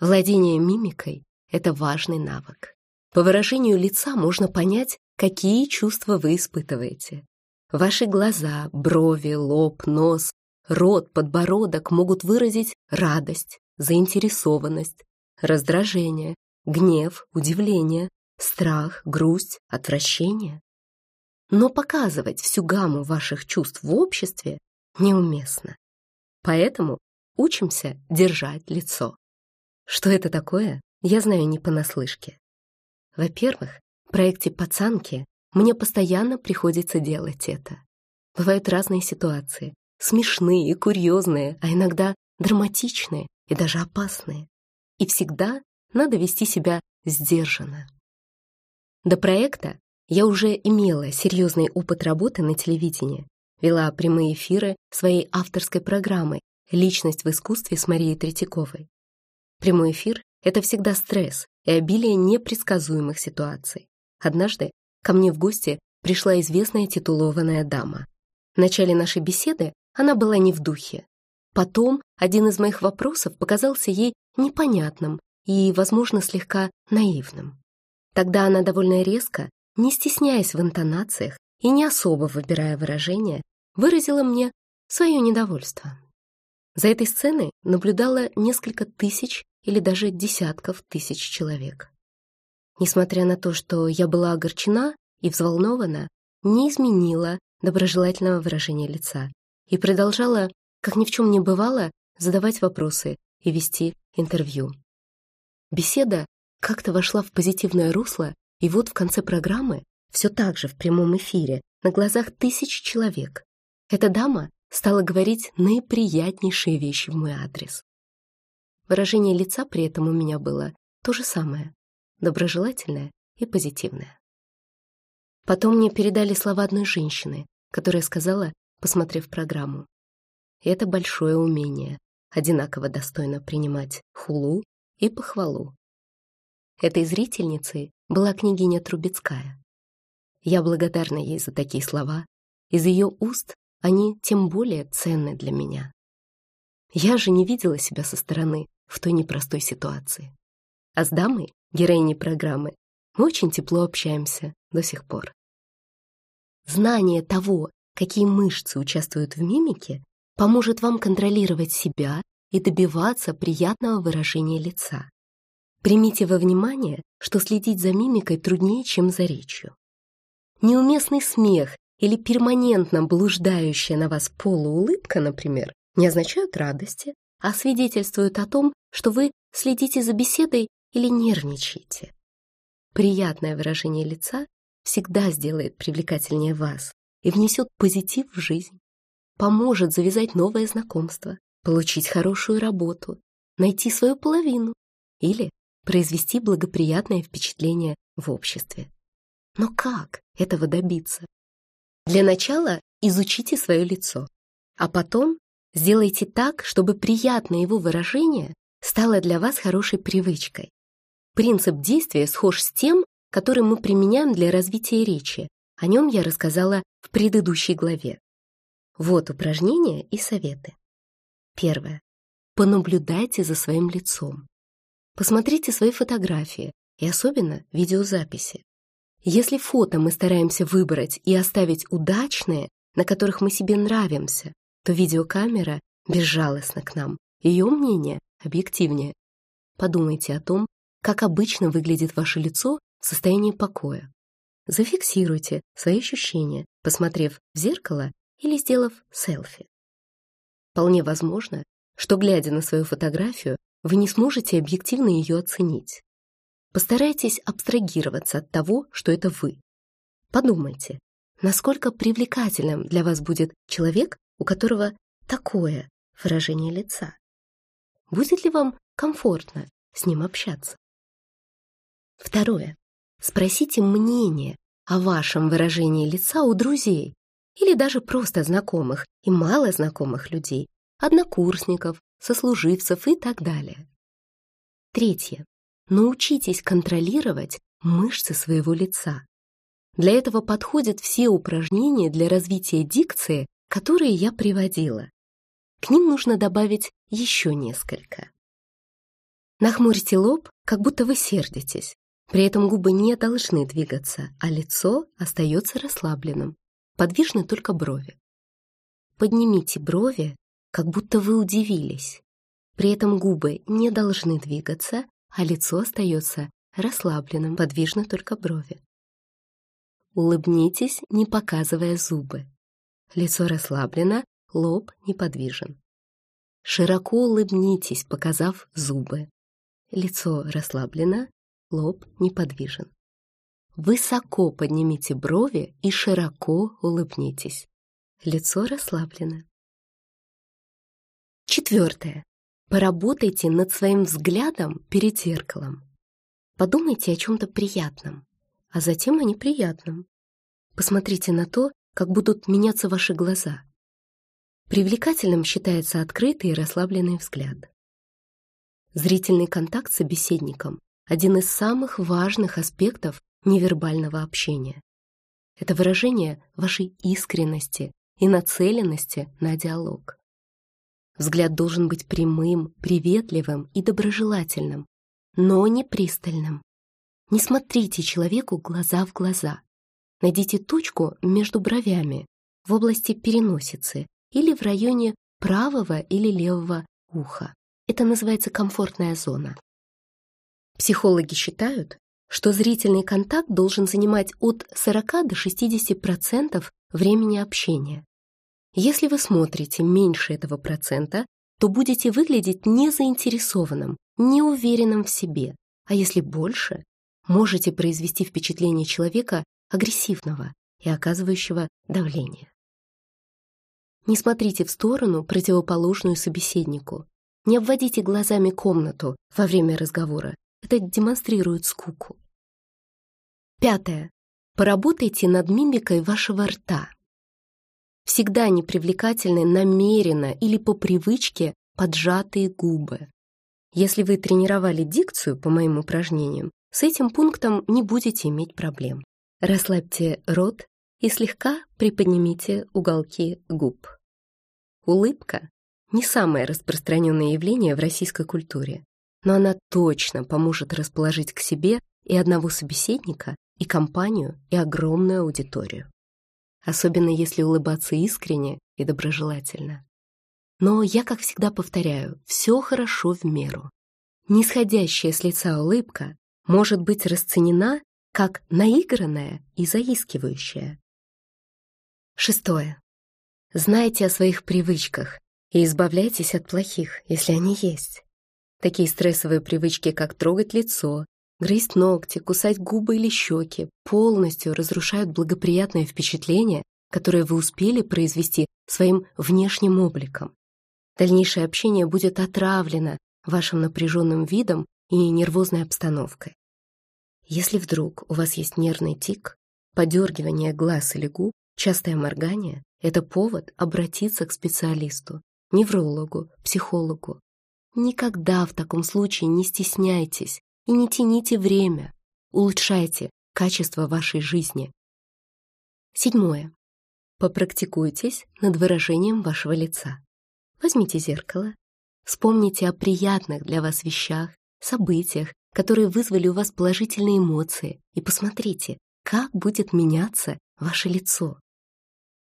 Владение мимикой — это важный навык. По выражению лица можно понять, какие чувства вы испытываете. Ваши глаза, брови, лоб, нос, рот, подбородок могут выразить радость, заинтересованность, раздражение, гнев, удивление, страх, грусть, отвращение. Но показывать всю гамму ваших чувств в обществе неуместно. Поэтому учимся держать лицо. Что это такое, я знаю не понаслышке. Во-первых, в проекте «Пацанки» мне постоянно приходится делать это. Бывают разные ситуации, смешные, курьезные, а иногда драматичные и даже опасные. И всегда надо вести себя сдержанно. До проекта я уже имела серьезный опыт работы на телевидении, вела прямые эфиры своей авторской программы «Личность в искусстве» с Марией Третьяковой. Прямой эфир — это всегда стресс и обилие непредсказуемых ситуаций. Однажды ко мне в гости пришла известная титулованная дама. В начале нашей беседы она была не в духе. Потом один из моих вопросов показался ей непонятным и, возможно, слегка наивным. Тогда она довольно резко не стесняясь в интонациях и не особо выбирая выражения, выразила мне свое недовольство. За этой сценой наблюдало несколько тысяч или даже десятков тысяч человек. Несмотря на то, что я была огорчена и взволнована, не изменила доброжелательного выражения лица и продолжала, как ни в чем не бывало, задавать вопросы и вести интервью. Беседа как-то вошла в позитивное русло и вот в конце программы, все так же в прямом эфире, на глазах тысяч человек, эта дама стала говорить наиприятнейшие вещи в мой адрес. Выражение лица при этом у меня было то же самое, доброжелательное и позитивное. Потом мне передали слова одной женщины, которая сказала, посмотрев программу, «Это большое умение, одинаково достойно принимать хулу и похвалу. Этой зрительницей была княгиня Трубецкая. Я благодарна ей за такие слова. Из ее уст они тем более ценны для меня. Я же не видела себя со стороны в той непростой ситуации. А с дамой, героиней программы, мы очень тепло общаемся до сих пор. Знание того, какие мышцы участвуют в мимике, поможет вам контролировать себя и добиваться приятного выражения лица. Примите во внимание, что следить за мимикой труднее, чем за речью. Неуместный смех или перманентно блуждающая на вас полуулыбка, например, не означают радости, а свидетельствуют о том, что вы следите за беседой или нервничаете. Приятное выражение лица всегда сделает привлекательнее вас и внесет позитив в жизнь, поможет завязать новое знакомство, получить хорошую работу, найти свою половину или произвести благоприятное впечатление в обществе. Но как этого добиться? Для начала изучите свое лицо, а потом сделайте так, чтобы приятное его выражение стало для вас хорошей привычкой. Принцип действия схож с тем, который мы применяем для развития речи. О нем я рассказала в предыдущей главе. Вот упражнения и советы. Первое. Понаблюдайте за своим лицом. Посмотрите свои фотографии и особенно видеозаписи. Если фото мы стараемся выбрать и оставить удачные, на которых мы себе нравимся, то видеокамера безжалостна к нам, ее мнение объективнее. Подумайте о том, как обычно выглядит ваше лицо в состоянии покоя. Зафиксируйте свои ощущения, посмотрев в зеркало или сделав селфи. Вполне возможно, что, глядя на свою фотографию, вы не сможете объективно ее оценить. Постарайтесь абстрагироваться от того, что это вы. Подумайте, насколько привлекательным для вас будет человек, у которого такое выражение лица. Будет ли вам комфортно с ним общаться? Второе. Спросите мнение о вашем выражении лица у друзей или даже просто знакомых и мало знакомых людей, однокурсников, сослуживцев и так далее. Третье. Научитесь контролировать мышцы своего лица. Для этого подходят все упражнения для развития дикции, которые я приводила. К ним нужно добавить еще несколько. Нахмурьте лоб, как будто вы сердитесь. При этом губы не должны двигаться, а лицо остается расслабленным. Подвижны только брови. Поднимите брови как будто вы удивились. При этом губы не должны двигаться, а лицо остается расслабленным, подвижно только брови. Улыбнитесь, не показывая зубы. Лицо расслаблено, лоб неподвижен. Широко улыбнитесь, показав зубы. Лицо расслаблено, лоб неподвижен. Высоко поднимите брови и широко улыбнитесь. Лицо расслаблено. Четвертое. Поработайте над своим взглядом перед зеркалом. Подумайте о чем-то приятном. а затем о неприятном. Посмотрите на то, как будут меняться ваши глаза. Привлекательным считается открытый и расслабленный взгляд. Зрительный контакт с собеседником – один из самых важных аспектов невербального общения. Это выражение вашей искренности и нацеленности на диалог. Взгляд должен быть прямым, приветливым и доброжелательным, но не пристальным. Не смотрите человеку глаза в глаза. Найдите точку между бровями, в области переносицы или в районе правого или левого уха. Это называется комфортная зона. Психологи считают, что зрительный контакт должен занимать от 40 до 60% времени общения. Если вы смотрите меньше этого процента, то будете выглядеть незаинтересованным, неуверенным в себе, а если больше, можете произвести впечатление человека агрессивного и оказывающего давление. Не смотрите в сторону, противоположную собеседнику. Не обводите глазами комнату во время разговора. Это демонстрирует скуку. Пятое. Поработайте над мимикой вашего рта всегда непривлекательны намеренно или по привычке поджатые губы. Если вы тренировали дикцию по моим упражнениям, с этим пунктом не будете иметь проблем. Расслабьте рот и слегка приподнимите уголки губ. Улыбка — не самое распространенное явление в российской культуре, но она точно поможет расположить к себе и одного собеседника, и компанию, и огромную аудиторию особенно если улыбаться искренне и доброжелательно. Но я, как всегда, повторяю, все хорошо в меру. Нисходящая с лица улыбка может быть расценена как наигранная и заискивающая. Шестое. Знайте о своих привычках и избавляйтесь от плохих, если они есть. Такие стрессовые привычки, как трогать лицо, Грызть ногти, кусать губы или щеки полностью разрушают благоприятное впечатление, которое вы успели произвести своим внешним обликом. Дальнейшее общение будет отравлено вашим напряженным видом и нервозной обстановкой. Если вдруг у вас есть нервный тик, подергивание глаз или губ, частое моргание — это повод обратиться к специалисту, неврологу, психологу. Никогда в таком случае не стесняйтесь и не тяните время. Улучшайте качество вашей жизни. Седьмое. Попрактикуйтесь над выражением вашего лица. Возьмите зеркало, вспомните о приятных для вас вещах, событиях, которые вызвали у вас положительные эмоции, и посмотрите, как будет меняться ваше лицо.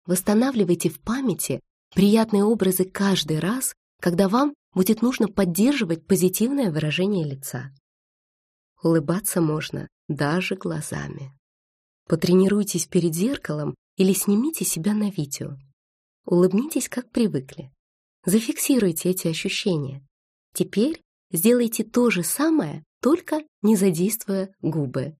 Восстанавливайте в памяти приятные образы каждый раз, когда вам будет нужно поддерживать позитивное выражение лица. Улыбаться можно даже глазами. Потренируйтесь перед зеркалом или снимите себя на видео. Улыбнитесь, как привыкли. Зафиксируйте эти ощущения. Теперь сделайте то же самое, только не задействуя губы.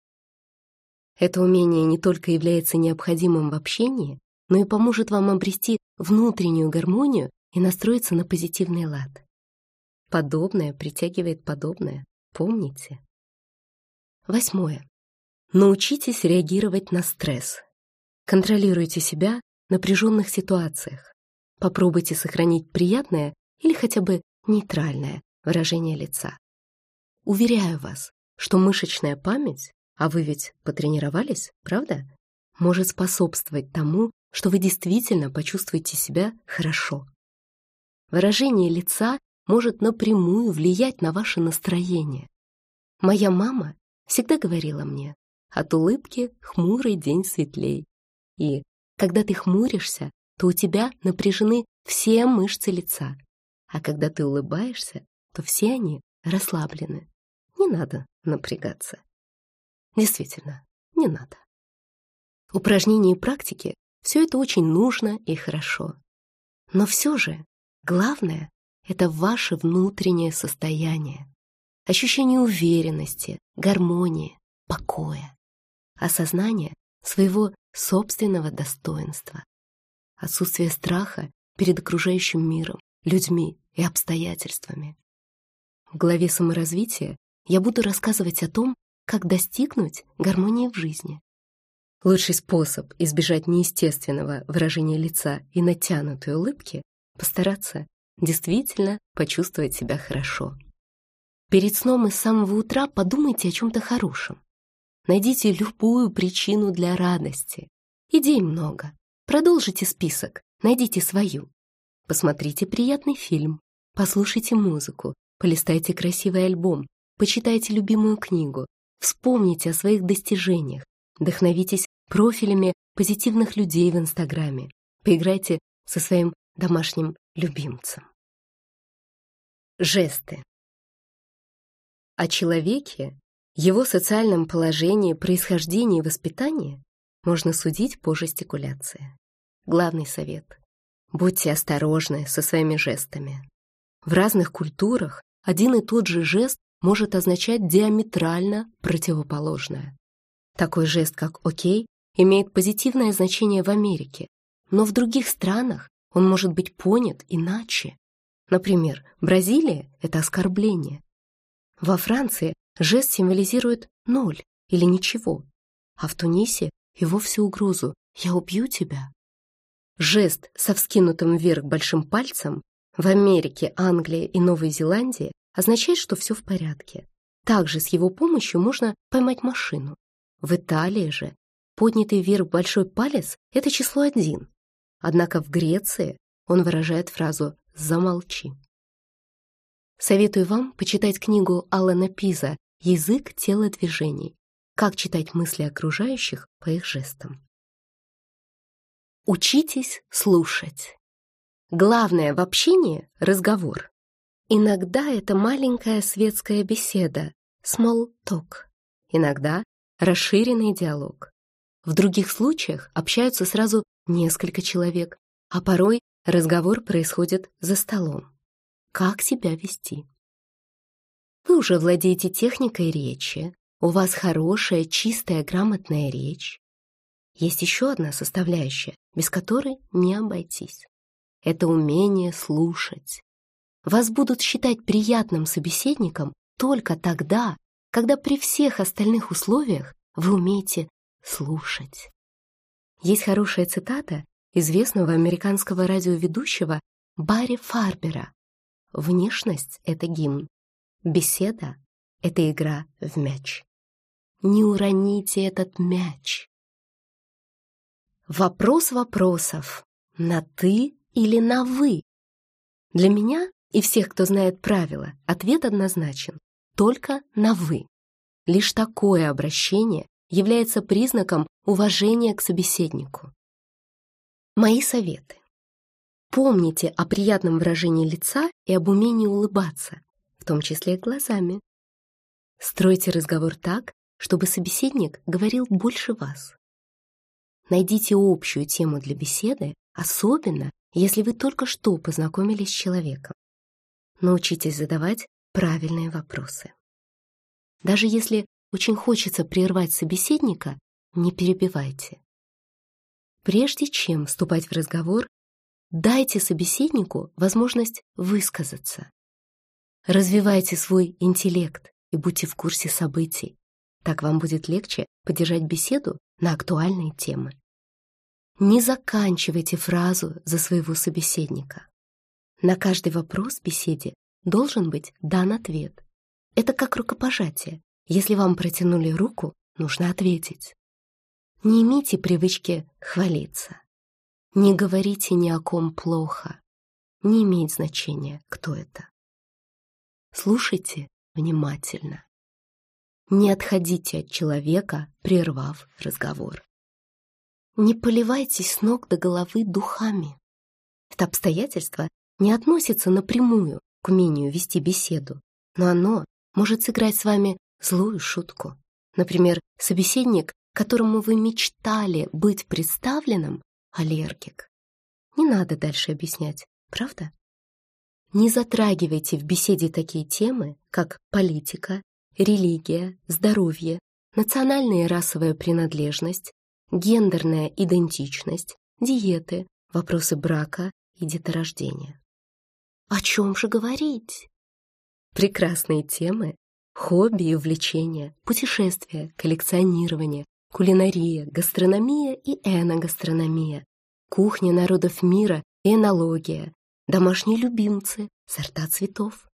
Это умение не только является необходимым в общении, но и поможет вам обрести внутреннюю гармонию и настроиться на позитивный лад. Подобное притягивает подобное, помните. Восьмое. Научитесь реагировать на стресс. Контролируйте себя в напряженных ситуациях. Попробуйте сохранить приятное или хотя бы нейтральное выражение лица. Уверяю вас, что мышечная память, а вы ведь потренировались, правда, может способствовать тому, что вы действительно почувствуете себя хорошо. Выражение лица может напрямую влиять на ваше настроение. Моя мама всегда говорила мне, от улыбки хмурый день светлей. И когда ты хмуришься, то у тебя напряжены все мышцы лица, а когда ты улыбаешься, то все они расслаблены. Не надо напрягаться. Действительно, не надо. Упражнения и практики — все это очень нужно и хорошо. Но все же главное — это ваше внутреннее состояние ощущение уверенности, гармонии, покоя, осознание своего собственного достоинства, отсутствие страха перед окружающим миром, людьми и обстоятельствами. В главе саморазвития я буду рассказывать о том, как достигнуть гармонии в жизни. Лучший способ избежать неестественного выражения лица и натянутой улыбки — постараться действительно почувствовать себя хорошо. Перед сном и с самого утра подумайте о чем-то хорошем. Найдите любую причину для радости. Идей много. Продолжите список, найдите свою. Посмотрите приятный фильм, послушайте музыку, полистайте красивый альбом, почитайте любимую книгу, вспомните о своих достижениях, вдохновитесь профилями позитивных людей в Инстаграме, поиграйте со своим домашним любимцем. Жесты. О человеке, его социальном положении, происхождении и воспитании можно судить по жестикуляции. Главный совет. Будьте осторожны со своими жестами. В разных культурах один и тот же жест может означать диаметрально противоположное. Такой жест, как «Окей», имеет позитивное значение в Америке, но в других странах он может быть понят иначе. Например, Бразилия — это оскорбление, во Франции жест символизирует ноль или ничего, а в Тунисе и вовсе угрозу «я убью тебя». Жест со вскинутым вверх большим пальцем в Америке, Англии и Новой Зеландии означает, что все в порядке. Также с его помощью можно поймать машину. В Италии же поднятый вверх большой палец — это число один. Однако в Греции он выражает фразу «замолчи». Советую вам почитать книгу Алана Пиза «Язык телодвижений. Как читать мысли окружающих по их жестам». Учитесь слушать. Главное в общении — разговор. Иногда это маленькая светская беседа, small talk. Иногда расширенный диалог. В других случаях общаются сразу несколько человек, а порой разговор происходит за столом как себя вести. Вы уже владеете техникой речи, у вас хорошая, чистая, грамотная речь. Есть еще одна составляющая, без которой не обойтись. Это умение слушать. Вас будут считать приятным собеседником только тогда, когда при всех остальных условиях вы умеете слушать. Есть хорошая цитата известного американского радиоведущего Барри Фарбера, Внешность — это гимн. Беседа — это игра в мяч. Не уроните этот мяч. Вопрос вопросов. На «ты» или на «вы»? Для меня и всех, кто знает правила, ответ однозначен. Только на «вы». Лишь такое обращение является признаком уважения к собеседнику. Мои советы. Помните о приятном выражении лица и об умении улыбаться, в том числе и глазами. Стройте разговор так, чтобы собеседник говорил больше вас. Найдите общую тему для беседы, особенно если вы только что познакомились с человеком. Научитесь задавать правильные вопросы. Даже если очень хочется прервать собеседника, не перебивайте. Прежде чем вступать в разговор, Дайте собеседнику возможность высказаться. Развивайте свой интеллект и будьте в курсе событий. Так вам будет легче поддержать беседу на актуальные темы. Не заканчивайте фразу за своего собеседника. На каждый вопрос в беседе должен быть дан ответ. Это как рукопожатие. Если вам протянули руку, нужно ответить. Не имейте привычки хвалиться. Не говорите ни о ком плохо. Не имеет значения, кто это. Слушайте внимательно. Не отходите от человека, прервав разговор. Не поливайтесь с ног до головы духами. Это обстоятельство не относится напрямую к умению вести беседу, но оно может сыграть с вами злую шутку. Например, собеседник, которому вы мечтали быть представленным, аллергик. Не надо дальше объяснять, правда? Не затрагивайте в беседе такие темы, как политика, религия, здоровье, национальная и расовая принадлежность, гендерная идентичность, диеты, вопросы брака и деторождения. О чем же говорить? Прекрасные темы хобби и увлечения, путешествия, коллекционирование, кулинария, гастрономия и эногастрономия, кухня народов мира и энология, домашние любимцы, сорта цветов.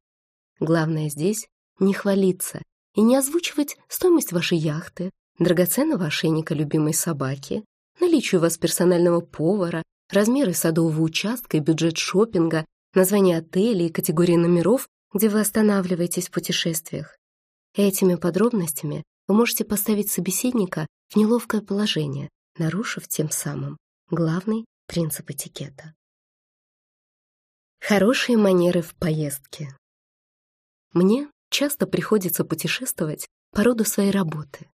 Главное здесь не хвалиться и не озвучивать стоимость вашей яхты, драгоценного ошейника любимой собаки, наличие у вас персонального повара, размеры садового участка и бюджет шопинга, название отелей и категории номеров, где вы останавливаетесь в путешествиях. Этими подробностями вы можете поставить собеседника в неловкое положение, нарушив тем самым главный принцип этикета. Хорошие манеры в поездке. Мне часто приходится путешествовать по роду своей работы.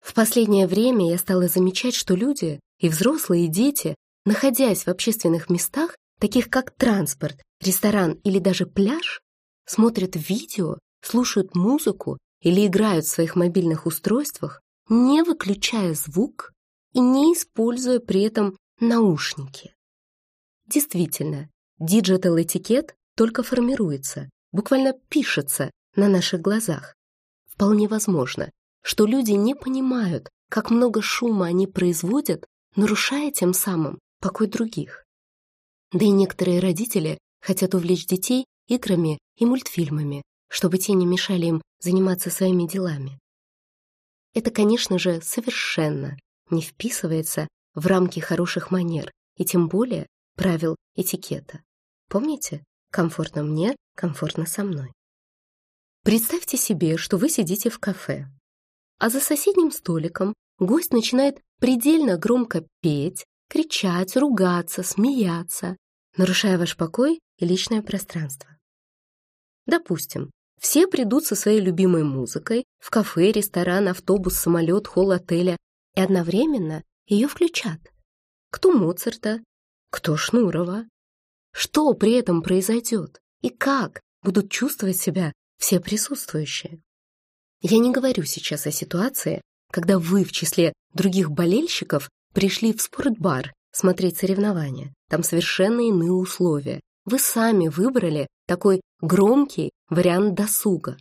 В последнее время я стала замечать, что люди, и взрослые, и дети, находясь в общественных местах, таких как транспорт, ресторан или даже пляж, смотрят видео, слушают музыку или играют в своих мобильных устройствах, не выключая звук и не используя при этом наушники. Действительно, digital-этикет только формируется, буквально пишется на наших глазах. Вполне возможно, что люди не понимают, как много шума они производят, нарушая тем самым покой других. Да и некоторые родители хотят увлечь детей играми и мультфильмами, чтобы те не мешали им заниматься своими делами. Это, конечно же, совершенно не вписывается в рамки хороших манер и тем более правил этикета. Помните? Комфортно мне, комфортно со мной. Представьте себе, что вы сидите в кафе, а за соседним столиком гость начинает предельно громко петь, кричать, ругаться, смеяться, нарушая ваш покой и личное пространство. Допустим, все придут со своей любимой музыкой в кафе, ресторан, автобус, самолет, холл отеля и одновременно ее включат. Кто Моцарта, кто Шнурова. Что при этом произойдет и как будут чувствовать себя все присутствующие? Я не говорю сейчас о ситуации, когда вы в числе других болельщиков пришли в спортбар смотреть соревнования. Там совершенно иные условия. Вы сами выбрали такой громкий вариант досуга.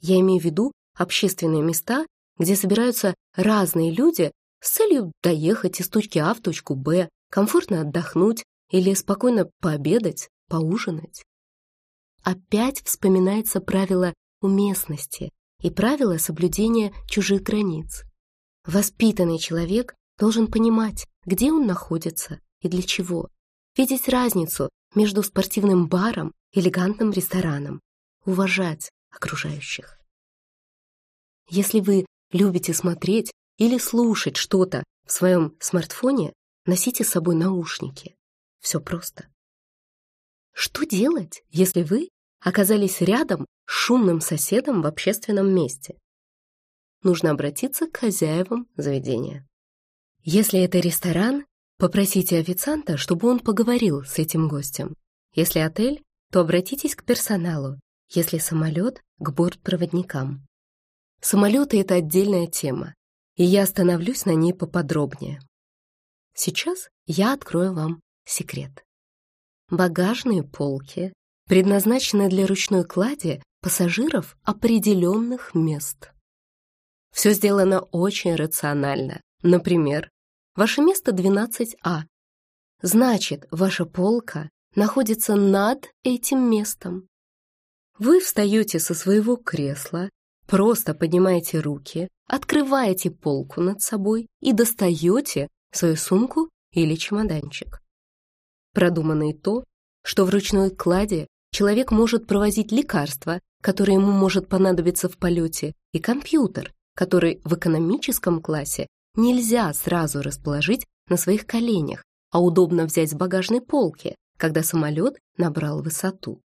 Я имею в виду общественные места, где собираются разные люди с целью доехать из точки А в точку Б, комфортно отдохнуть или спокойно пообедать, поужинать. Опять вспоминается правило уместности и правило соблюдения чужих границ. Воспитанный человек должен понимать, где он находится и для чего, видеть разницу между спортивным баром элегантным рестораном, уважать окружающих. Если вы любите смотреть или слушать что-то в своем смартфоне, носите с собой наушники. Все просто. Что делать, если вы оказались рядом с шумным соседом в общественном месте? Нужно обратиться к хозяевам заведения. Если это ресторан, попросите официанта, чтобы он поговорил с этим гостем. Если отель, то обратитесь к персоналу, если самолет — к бортпроводникам. Самолеты — это отдельная тема, и я остановлюсь на ней поподробнее. Сейчас я открою вам секрет. Багажные полки предназначены для ручной клади пассажиров определенных мест. Все сделано очень рационально. Например, ваше место 12А. Значит, ваша полка находится над этим местом. Вы встаете со своего кресла, просто поднимаете руки, открываете полку над собой и достаете свою сумку или чемоданчик. Продумано и то, что в ручной кладе человек может провозить лекарства, которые ему может понадобиться в полете, и компьютер, который в экономическом классе нельзя сразу расположить на своих коленях, а удобно взять с багажной полки, когда самолет набрал высоту.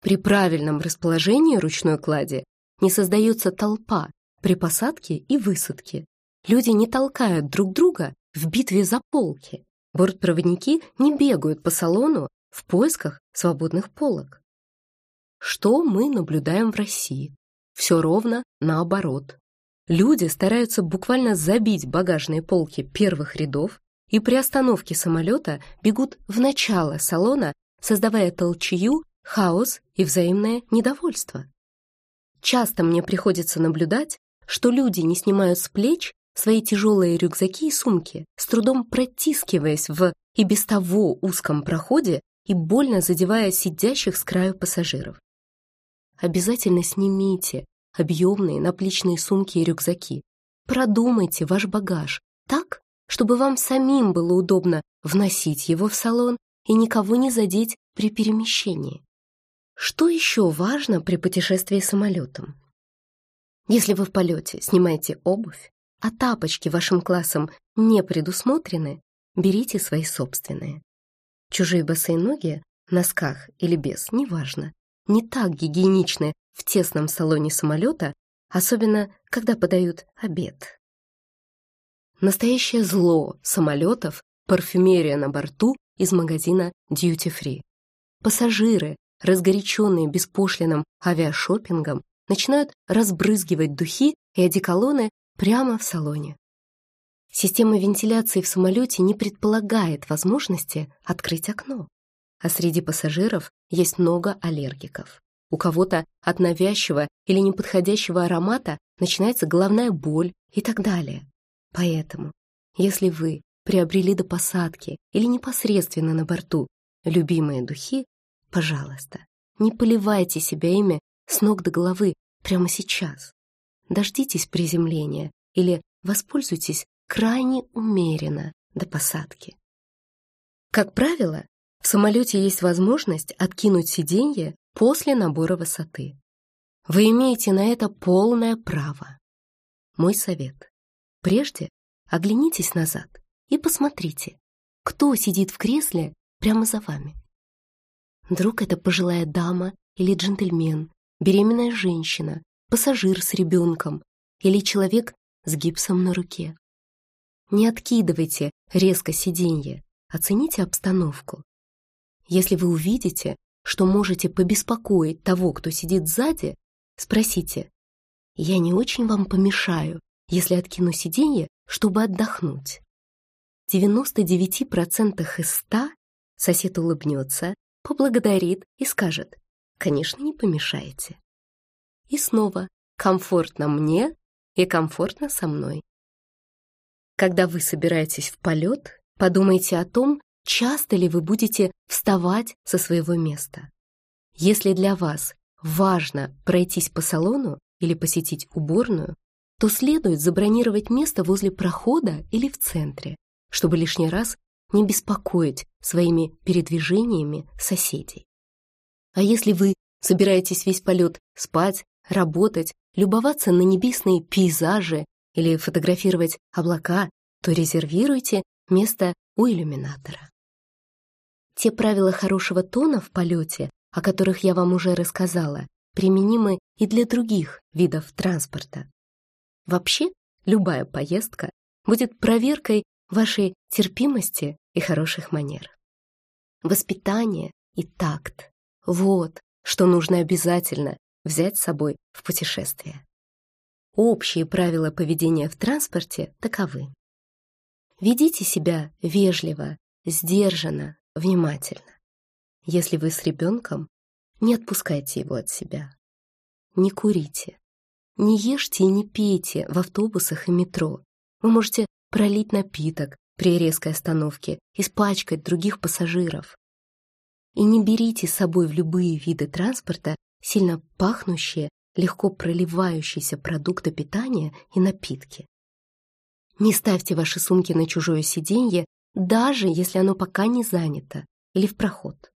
При правильном расположении ручной клади не создается толпа при посадке и высадке. Люди не толкают друг друга в битве за полки. Бортпроводники не бегают по салону в поисках свободных полок. Что мы наблюдаем в России? Все ровно наоборот. Люди стараются буквально забить багажные полки первых рядов и при остановке самолета бегут в начало салона, создавая толчью, хаос и взаимное недовольство. часто мне приходится наблюдать, что люди не снимают с плеч свои тяжелые рюкзаки и сумки, с трудом протискиваясь в и без того узком проходе и больно задевая сидящих с краю пассажиров. Обязательно снимите объемные наплечные сумки и рюкзаки. Продумайте ваш багаж так, чтобы вам самим было удобно вносить его в салон и никого не задеть при перемещении. Что еще важно при путешествии самолетом? Если вы в полете снимаете обувь, а тапочки вашим классом не предусмотрены, берите свои собственные. Чужие босые ноги, носках или без, неважно, не так гигиеничны в тесном салоне самолета, особенно когда подают обед. Настоящее зло самолетов – парфюмерия на борту из магазина Duty Free. Пассажиры, разгоряченные беспошлиным авиашопингом, начинают разбрызгивать духи и одеколоны прямо в салоне. Система вентиляции в самолете не предполагает возможности открыть окно, а среди пассажиров есть много аллергиков. У кого-то от навязчивого или неподходящего аромата начинается головная боль и так далее. Поэтому, если вы приобрели до посадки или непосредственно на борту любимые духи, пожалуйста, не поливайте себя ими с ног до головы прямо сейчас. Дождитесь приземления или воспользуйтесь крайне умеренно до посадки. Как правило, в самолете есть возможность откинуть сиденье после набора высоты. Вы имеете на это полное право. Мой совет. Прежде оглянитесь назад и посмотрите, кто сидит в кресле прямо за вами. Вдруг это пожилая дама или джентльмен, беременная женщина, пассажир с ребенком или человек с гипсом на руке. Не откидывайте резко сиденье, оцените обстановку. Если вы увидите, что можете побеспокоить того, кто сидит сзади, спросите, «Я не очень вам помешаю, если откину сиденье, чтобы отдохнуть». В 99% из 100 сосед улыбнется, поблагодарит и скажет, «Конечно, не помешаете». И снова «Комфортно мне и комфортно со мной». Когда вы собираетесь в полет, подумайте о том, часто ли вы будете вставать со своего места. Если для вас важно пройтись по салону или посетить уборную, то следует забронировать место возле прохода или в центре, чтобы лишний раз не беспокоить своими передвижениями соседей. А если вы собираетесь весь полет спать, работать, любоваться на небесные пейзажи или фотографировать облака, то резервируйте место у иллюминатора. Те правила хорошего тона в полете, о которых я вам уже рассказала, применимы и для других видов транспорта. Вообще, любая поездка будет проверкой вашей терпимости и хороших манер. Воспитание и такт — вот, что нужно обязательно взять с собой в путешествие. Общие правила поведения в транспорте таковы. Ведите себя вежливо, сдержанно, внимательно. Если вы с ребенком, не отпускайте его от себя. Не курите. Не ешьте и не пейте в автобусах и метро. Вы можете пролить напиток при резкой остановке, испачкать других пассажиров. И не берите с собой в любые виды транспорта сильно пахнущие легко проливающиеся продукты питания и напитки. Не ставьте ваши сумки на чужое сиденье, даже если оно пока не занято, или в проход.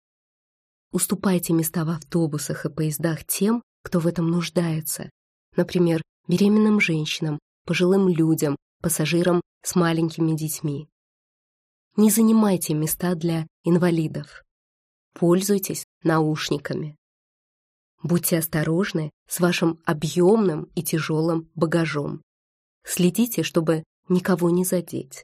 Уступайте места в автобусах и поездах тем, кто в этом нуждается, например, беременным женщинам, пожилым людям, пассажирам с маленькими детьми. Не занимайте места для инвалидов. Пользуйтесь наушниками. Будьте осторожны с вашим объемным и тяжелым багажом. Следите, чтобы никого не задеть.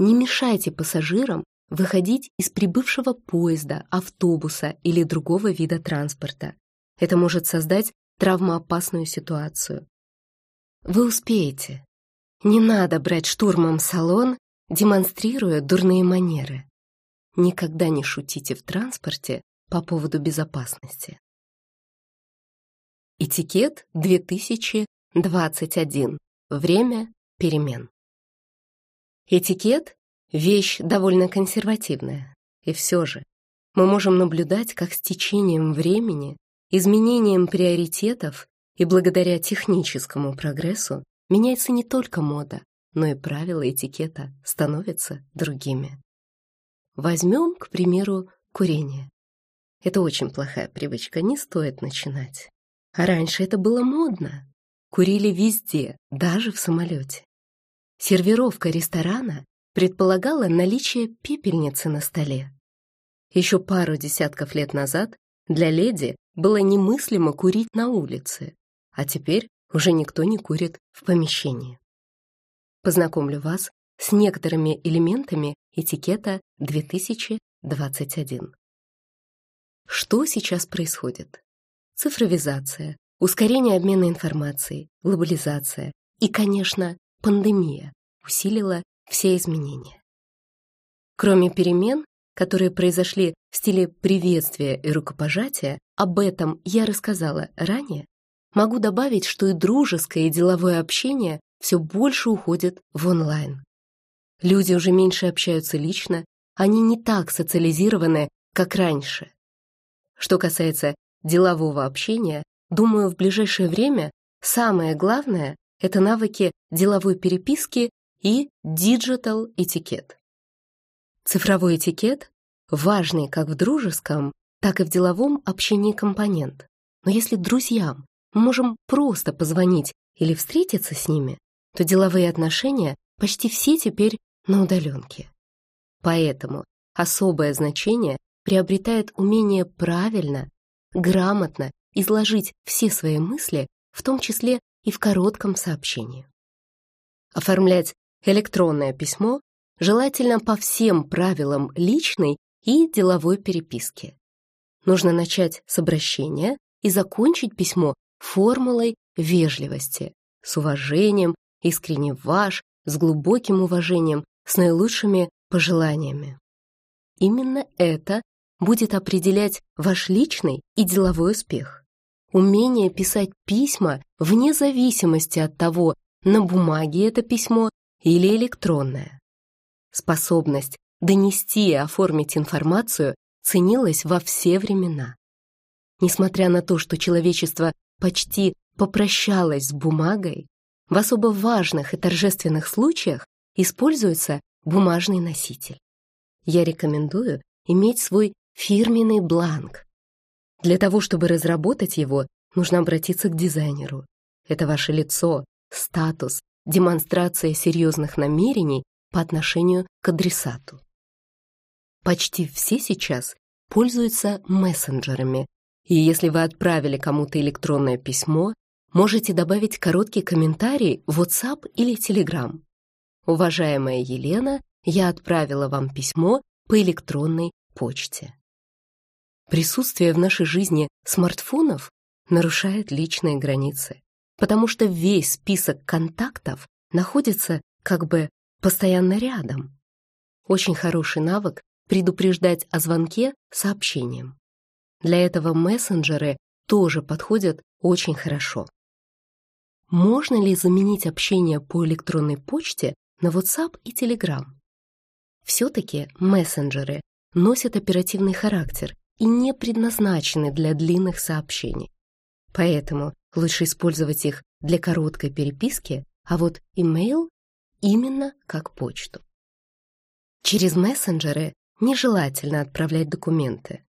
Не мешайте пассажирам выходить из прибывшего поезда, автобуса или другого вида транспорта. Это может создать травмоопасную ситуацию. Вы успеете. Не надо брать штурмом салон, демонстрируя дурные манеры. Никогда не шутите в транспорте по поводу безопасности. Этикет 2021. Время перемен. Этикет — вещь довольно консервативная. И все же мы можем наблюдать, как с течением времени, изменением приоритетов и благодаря техническому прогрессу меняется не только мода, но и правила этикета становятся другими. Возьмем, к примеру, курение. Это очень плохая привычка, не стоит начинать. А раньше это было модно. Курили везде, даже в самолете. Сервировка ресторана предполагала наличие пепельницы на столе. Еще пару десятков лет назад для леди было немыслимо курить на улице, а теперь уже никто не курит в помещении. Познакомлю вас с некоторыми элементами этикета 2021. Что сейчас происходит? Цифровизация, ускорение обмена информацией, глобализация и, конечно, пандемия усилила все изменения. Кроме перемен, которые произошли в стиле приветствия и рукопожатия, об этом я рассказала ранее, могу добавить, что и дружеское и деловое общение все больше уходит в онлайн. Люди уже меньше общаются лично, они не так социализированы, как раньше. Что касается делового общения, думаю, в ближайшее время самое главное — это навыки деловой переписки и digital этикет. Цифровой этикет — важный как в дружеском, так и в деловом общении компонент. Но если друзьям мы можем просто позвонить или встретиться с ними, то деловые отношения почти все теперь на удаленке. Поэтому особое значение приобретает умение правильно, грамотно изложить все свои мысли, в том числе и в коротком сообщении. Оформлять электронное письмо желательно по всем правилам личной и деловой переписки. Нужно начать с обращения и закончить письмо формулой вежливости, с уважением, искренне ваш, с глубоким уважением, с наилучшими пожеланиями. Именно это будет определять ваш личный и деловой успех. Умение писать письма вне зависимости от того, на бумаге это письмо или электронное. Способность донести и оформить информацию ценилась во все времена. Несмотря на то, что человечество почти попрощалось с бумагой, в особо важных и торжественных случаях используется бумажный носитель. Я рекомендую иметь свой фирменный бланк. Для того, чтобы разработать его, нужно обратиться к дизайнеру. Это ваше лицо, статус, демонстрация серьезных намерений по отношению к адресату. Почти все сейчас пользуются мессенджерами, и если вы отправили кому-то электронное письмо, можете добавить короткий комментарий в WhatsApp или Telegram. Уважаемая Елена, я отправила вам письмо по электронной почте. Присутствие в нашей жизни смартфонов нарушает личные границы, потому что весь список контактов находится как бы постоянно рядом. Очень хороший навык предупреждать о звонке сообщением. Для этого мессенджеры тоже подходят очень хорошо. Можно ли заменить общение по электронной почте на WhatsApp и Telegram? Все-таки мессенджеры носят оперативный характер и не предназначены для длинных сообщений. Поэтому лучше использовать их для короткой переписки, а вот email именно как почту. Через мессенджеры нежелательно отправлять документы.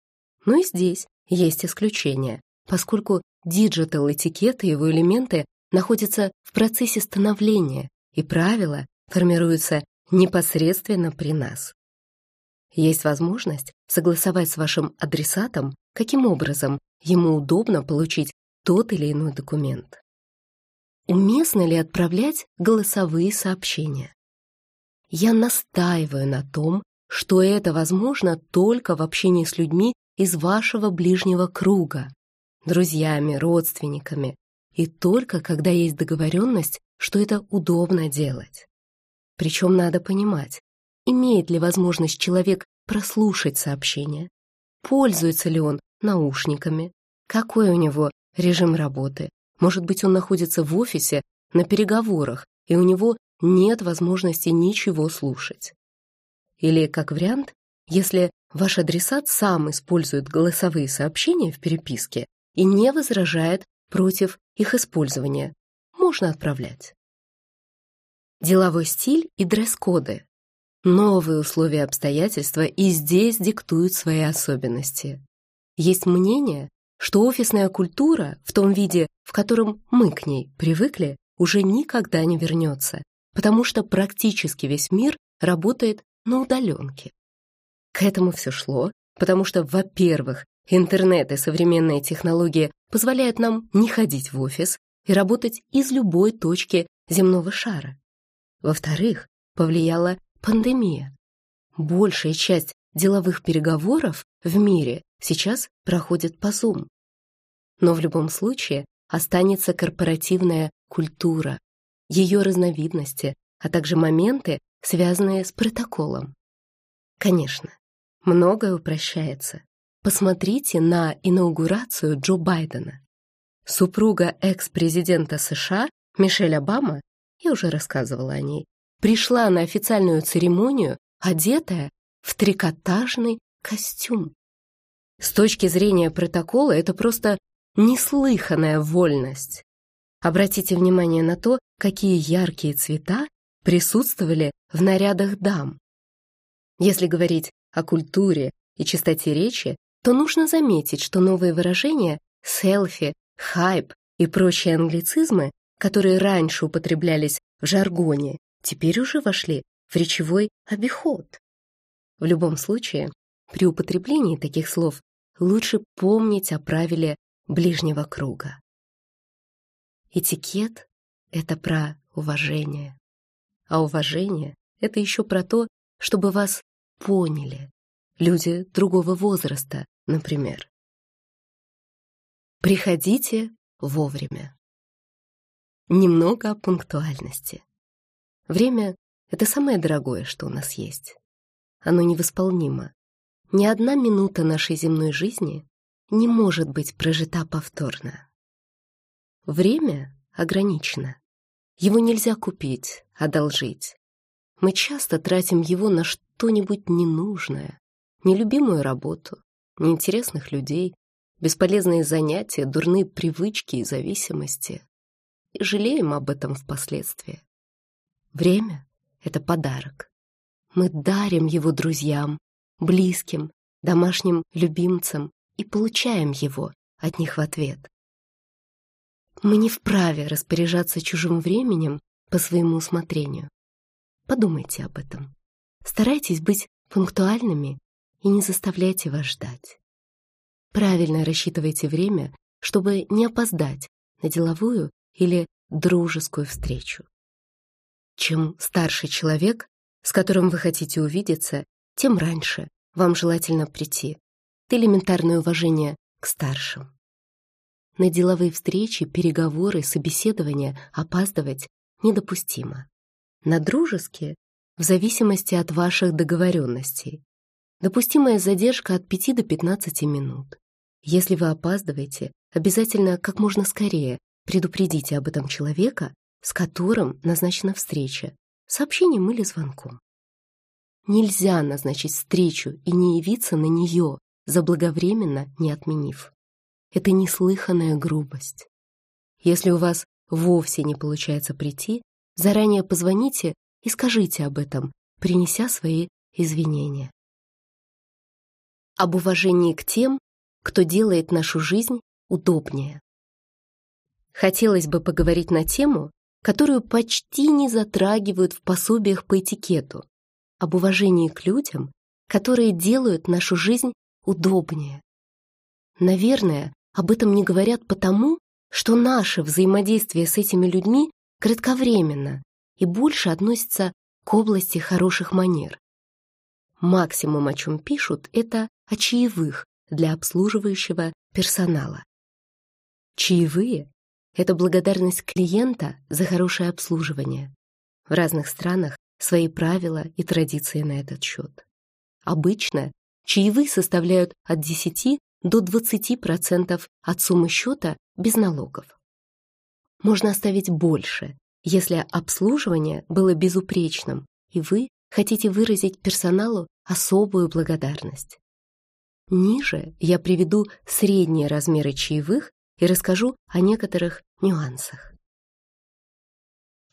Но и здесь есть исключения, поскольку digital-этикет и его элементы находятся в процессе становления, и правила формируются непосредственно при нас. Есть возможность согласовать с вашим адресатом, каким образом ему удобно получить тот или иной документ. Уместно ли отправлять голосовые сообщения? Я настаиваю на том, что это возможно только в общении с людьми из вашего ближнего круга, друзьями, родственниками, и только когда есть договоренность, что это удобно делать. Причем надо понимать, имеет ли возможность человек прослушать сообщение, пользуется ли он наушниками, какой у него режим работы. Может быть, он находится в офисе на переговорах, и у него нет возможности ничего слушать. Или, как вариант, если ваш адресат сам использует голосовые сообщения в переписке и не возражает против их использования, можно отправлять. Деловой стиль и дресс-коды. Новые условия обстоятельства и здесь диктуют свои особенности. Есть мнение, что офисная культура в том виде, в котором мы к ней привыкли, уже никогда не вернется, потому что практически весь мир работает на удаленке. К этому все шло, потому что, во-первых, интернет и современные технологии позволяют нам не ходить в офис и работать из любой точки земного шара. Во-вторых, повлияла пандемия. Большая часть деловых переговоров в мире сейчас проходит по Zoom. Но в любом случае останется корпоративная культура, ее разновидности, а также моменты, связанные с протоколом. Конечно, многое упрощается. Посмотрите на инаугурацию Джо Байдена. Супруга экс-президента США Мишель Обама, я уже рассказывала о ней, пришла на официальную церемонию, одетая в трикотажный костюм. С точки зрения протокола это просто неслыханная вольность. Обратите внимание на то, какие яркие цвета присутствовали в нарядах дам. Если говорить о культуре и чистоте речи, то нужно заметить, что новые выражения «селфи», «хайп» и прочие англицизмы, которые раньше употреблялись в жаргоне, теперь уже вошли в речевой обиход. В любом случае, при употреблении таких слов лучше помнить о правиле ближнего круга. Этикет — это про уважение. А уважение — это еще про то, чтобы вас поняли. Люди другого возраста, например. Приходите вовремя. Немного о пунктуальности. Время — это самое дорогое, что у нас есть. Оно невосполнимо. Ни одна минута нашей земной жизни не может быть прожита повторно. Время ограничено. Его нельзя купить, одолжить. Мы часто тратим его на что-нибудь ненужное, нелюбимую работу, неинтересных людей, бесполезные занятия, дурные привычки и зависимости. И жалеем об этом впоследствии. Время — это подарок. Мы дарим его друзьям, близким, домашним любимцам и получаем его от них в ответ. Мы не вправе распоряжаться чужим временем по своему усмотрению. Подумайте об этом. Старайтесь быть пунктуальными и не заставляйте вас ждать. Правильно рассчитывайте время, чтобы не опоздать на деловую или дружескую встречу. Чем старше человек, с которым вы хотите увидеться, тем раньше вам желательно прийти элементарное уважение к старшим. На деловые встречи, переговоры, собеседования опаздывать недопустимо. На дружеские — в зависимости от ваших договоренностей. Допустимая задержка от 5 до 15 минут. Если вы опаздываете, обязательно как можно скорее предупредите об этом человека, с которым назначена встреча, сообщением или звонком. Нельзя назначить встречу и не явиться на нее, заблаговременно не отменив. Это неслыханная грубость. Если у вас вовсе не получается прийти, заранее позвоните и скажите об этом, принеся свои извинения. Об уважении к тем, кто делает нашу жизнь удобнее. Хотелось бы поговорить на тему, которую почти не затрагивают в пособиях по этикету, об уважении к людям, которые делают нашу жизнь удобнее. Наверное, об этом не говорят потому, что наше взаимодействие с этими людьми кратковременно и больше относится к области хороших манер. Максимум, о чем пишут, это о чаевых для обслуживающего персонала. Чаевые — это благодарность клиента за хорошее обслуживание. В разных странах свои правила и традиции на этот счет. Обычно Чаевые составляют от 10 до 20% от суммы счета без налогов. Можно оставить больше, если обслуживание было безупречным, и вы хотите выразить персоналу особую благодарность. Ниже я приведу средние размеры чаевых и расскажу о некоторых нюансах.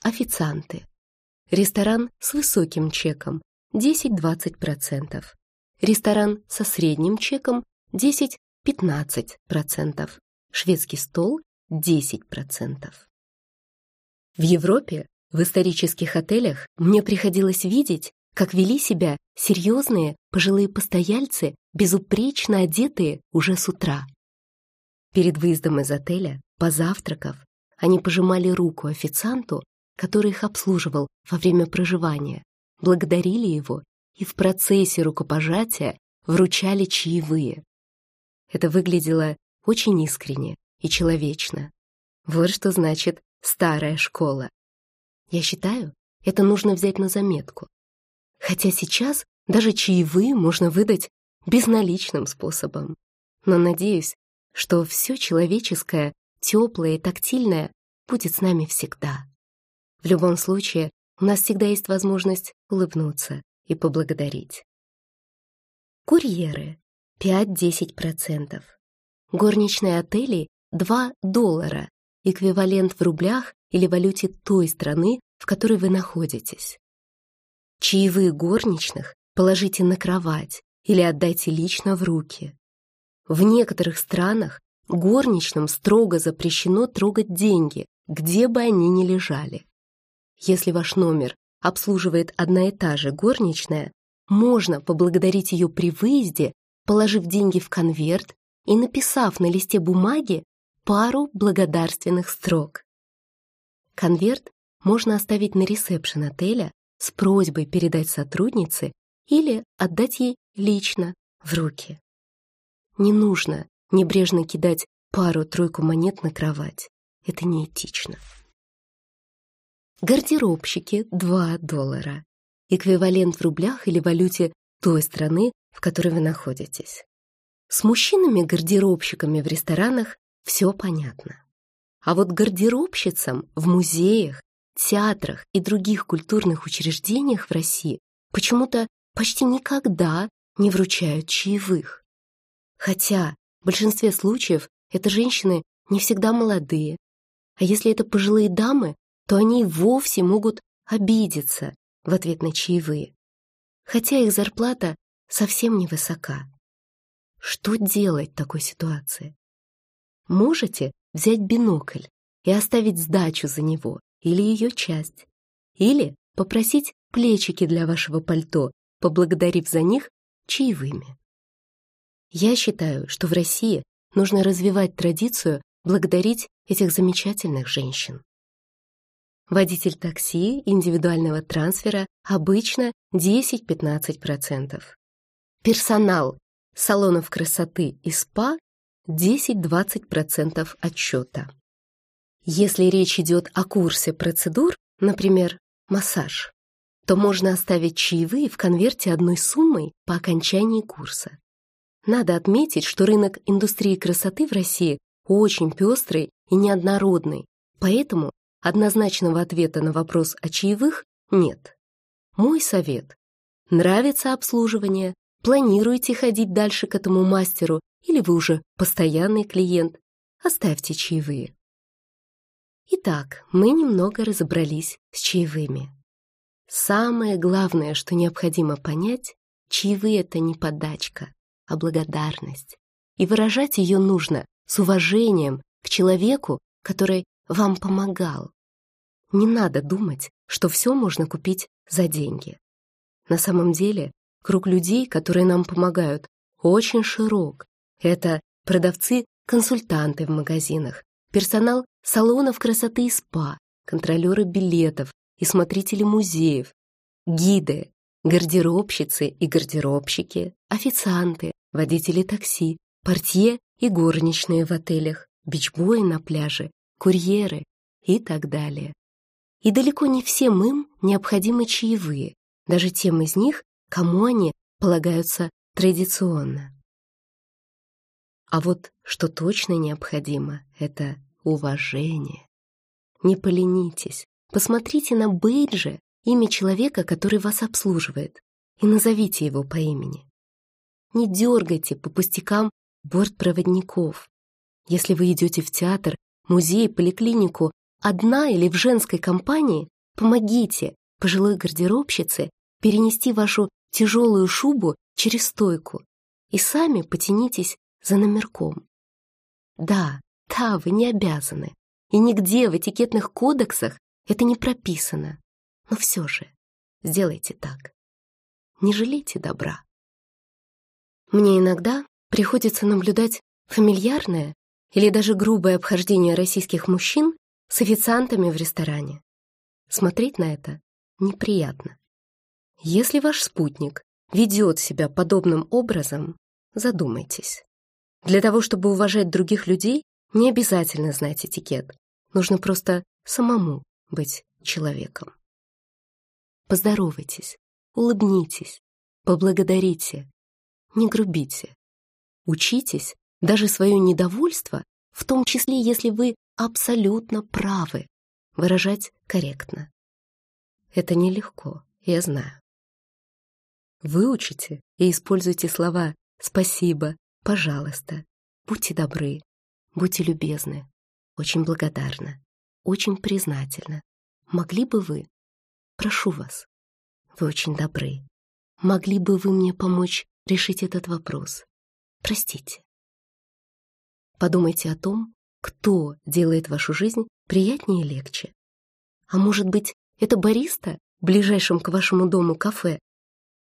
Официанты. Ресторан с высоким чеком 10-20%. Ресторан со средним чеком 10-15%. Шведский стол 10%. В Европе, в исторических отелях, мне приходилось видеть, как вели себя серьезные пожилые постояльцы, безупречно одетые уже с утра. Перед выездом из отеля, позавтракав, они пожимали руку официанту, который их обслуживал во время проживания, благодарили его и в процессе рукопожатия вручали чаевые. Это выглядело очень искренне и человечно. Вот что значит старая школа. Я считаю, это нужно взять на заметку. Хотя сейчас даже чаевые можно выдать безналичным способом. Но надеюсь, что все человеческое, теплое и тактильное будет с нами всегда. В любом случае, у нас всегда есть возможность улыбнуться и поблагодарить. Курьеры 5-10%. Горничные отели 2 доллара, эквивалент в рублях или валюте той страны, в которой вы находитесь. Чаевые горничных положите на кровать или отдайте лично в руки. В некоторых странах горничным строго запрещено трогать деньги, где бы они ни лежали. Если ваш номер обслуживает одна и та же горничная, можно поблагодарить ее при выезде, положив деньги в конверт и написав на листе бумаги пару благодарственных строк. Конверт можно оставить на ресепшн отеля с просьбой передать сотруднице или отдать ей лично в руки. Не нужно небрежно кидать пару-тройку монет на кровать. Это неэтично. Гардеробщики — 2 доллара. Эквивалент в рублях или валюте той страны, в которой вы находитесь. С мужчинами-гардеробщиками в ресторанах все понятно. А вот гардеробщицам в музеях, театрах и других культурных учреждениях в России почему-то почти никогда не вручают чаевых. Хотя в большинстве случаев это женщины не всегда молодые, а если это пожилые дамы, то они вовсе могут обидеться в ответ на чаевые, хотя их зарплата совсем невысока. Что делать в такой ситуации? Можете взять бинокль и оставить сдачу за него или ее часть, или попросить плечики для вашего пальто, поблагодарив за них чаевыми. Я считаю, что в России нужно развивать традицию благодарить этих замечательных женщин. Водитель такси индивидуального трансфера обычно 10-15%. Персонал салонов красоты и СПА 10-20% отчета. Если речь идет о курсе процедур, например, массаж, то можно оставить чаевые в конверте одной суммой по окончании курса. Надо отметить, что рынок индустрии красоты в России очень пестрый и неоднородный, поэтому однозначного ответа на вопрос о чаевых нет. Мой совет – нравится обслуживание, планируете ходить дальше к этому мастеру или вы уже постоянный клиент, оставьте чаевые. Итак, мы немного разобрались с чаевыми. Самое главное, что необходимо понять, чаевые – это не подачка, а благодарность. И выражать ее нужно с уважением к человеку, который вам помогал. Не надо думать, что все можно купить за деньги. На самом деле, круг людей, которые нам помогают, очень широк. Это продавцы-консультанты в магазинах, персонал салонов красоты и спа, контролеры билетов и смотрители музеев, гиды, гардеробщицы и гардеробщики, официанты, водители такси, портье и горничные в отелях, бичбои на пляже, курьеры и так далее. И далеко не всем им необходимы чаевые, даже тем из них, кому они полагаются традиционно. А вот что точно необходимо — это уважение. Не поленитесь, посмотрите на бейджи, имя человека, который вас обслуживает, и назовите его по имени. Не дергайте по пустякам бортпроводников. Если вы идете в театр, музей, поликлинику, одна или в женской компании, помогите пожилой гардеробщице перенести вашу тяжелую шубу через стойку и сами потянитесь за номерком. Да, да, вы не обязаны, и нигде в этикетных кодексах это не прописано, но все же сделайте так. Не жалейте добра. Мне иногда приходится наблюдать фамильярное или даже грубое обхождение российских мужчин с официантами в ресторане. Смотреть на это неприятно. Если ваш спутник ведет себя подобным образом, задумайтесь. Для того, чтобы уважать других людей, не обязательно знать этикет. Нужно просто самому быть человеком. Поздоровайтесь, улыбнитесь, поблагодарите, не грубите. Учитесь даже свое недовольство, в том числе, если вы абсолютно правы, выражать корректно. Это нелегко, я знаю. Выучите и используйте слова «спасибо», «пожалуйста», «будьте добры», «будьте любезны», «очень благодарна», «очень признательна». Могли бы вы? Прошу вас. Вы очень добры. Могли бы вы мне помочь решить этот вопрос? Простите. Подумайте о том, кто делает вашу жизнь приятнее и легче. А может быть, это бариста в ближайшем к вашему дому кафе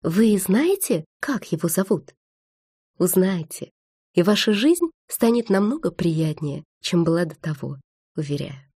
вы знаете, как его зовут? Узнайте, и ваша жизнь станет намного приятнее, чем была до того, уверяю.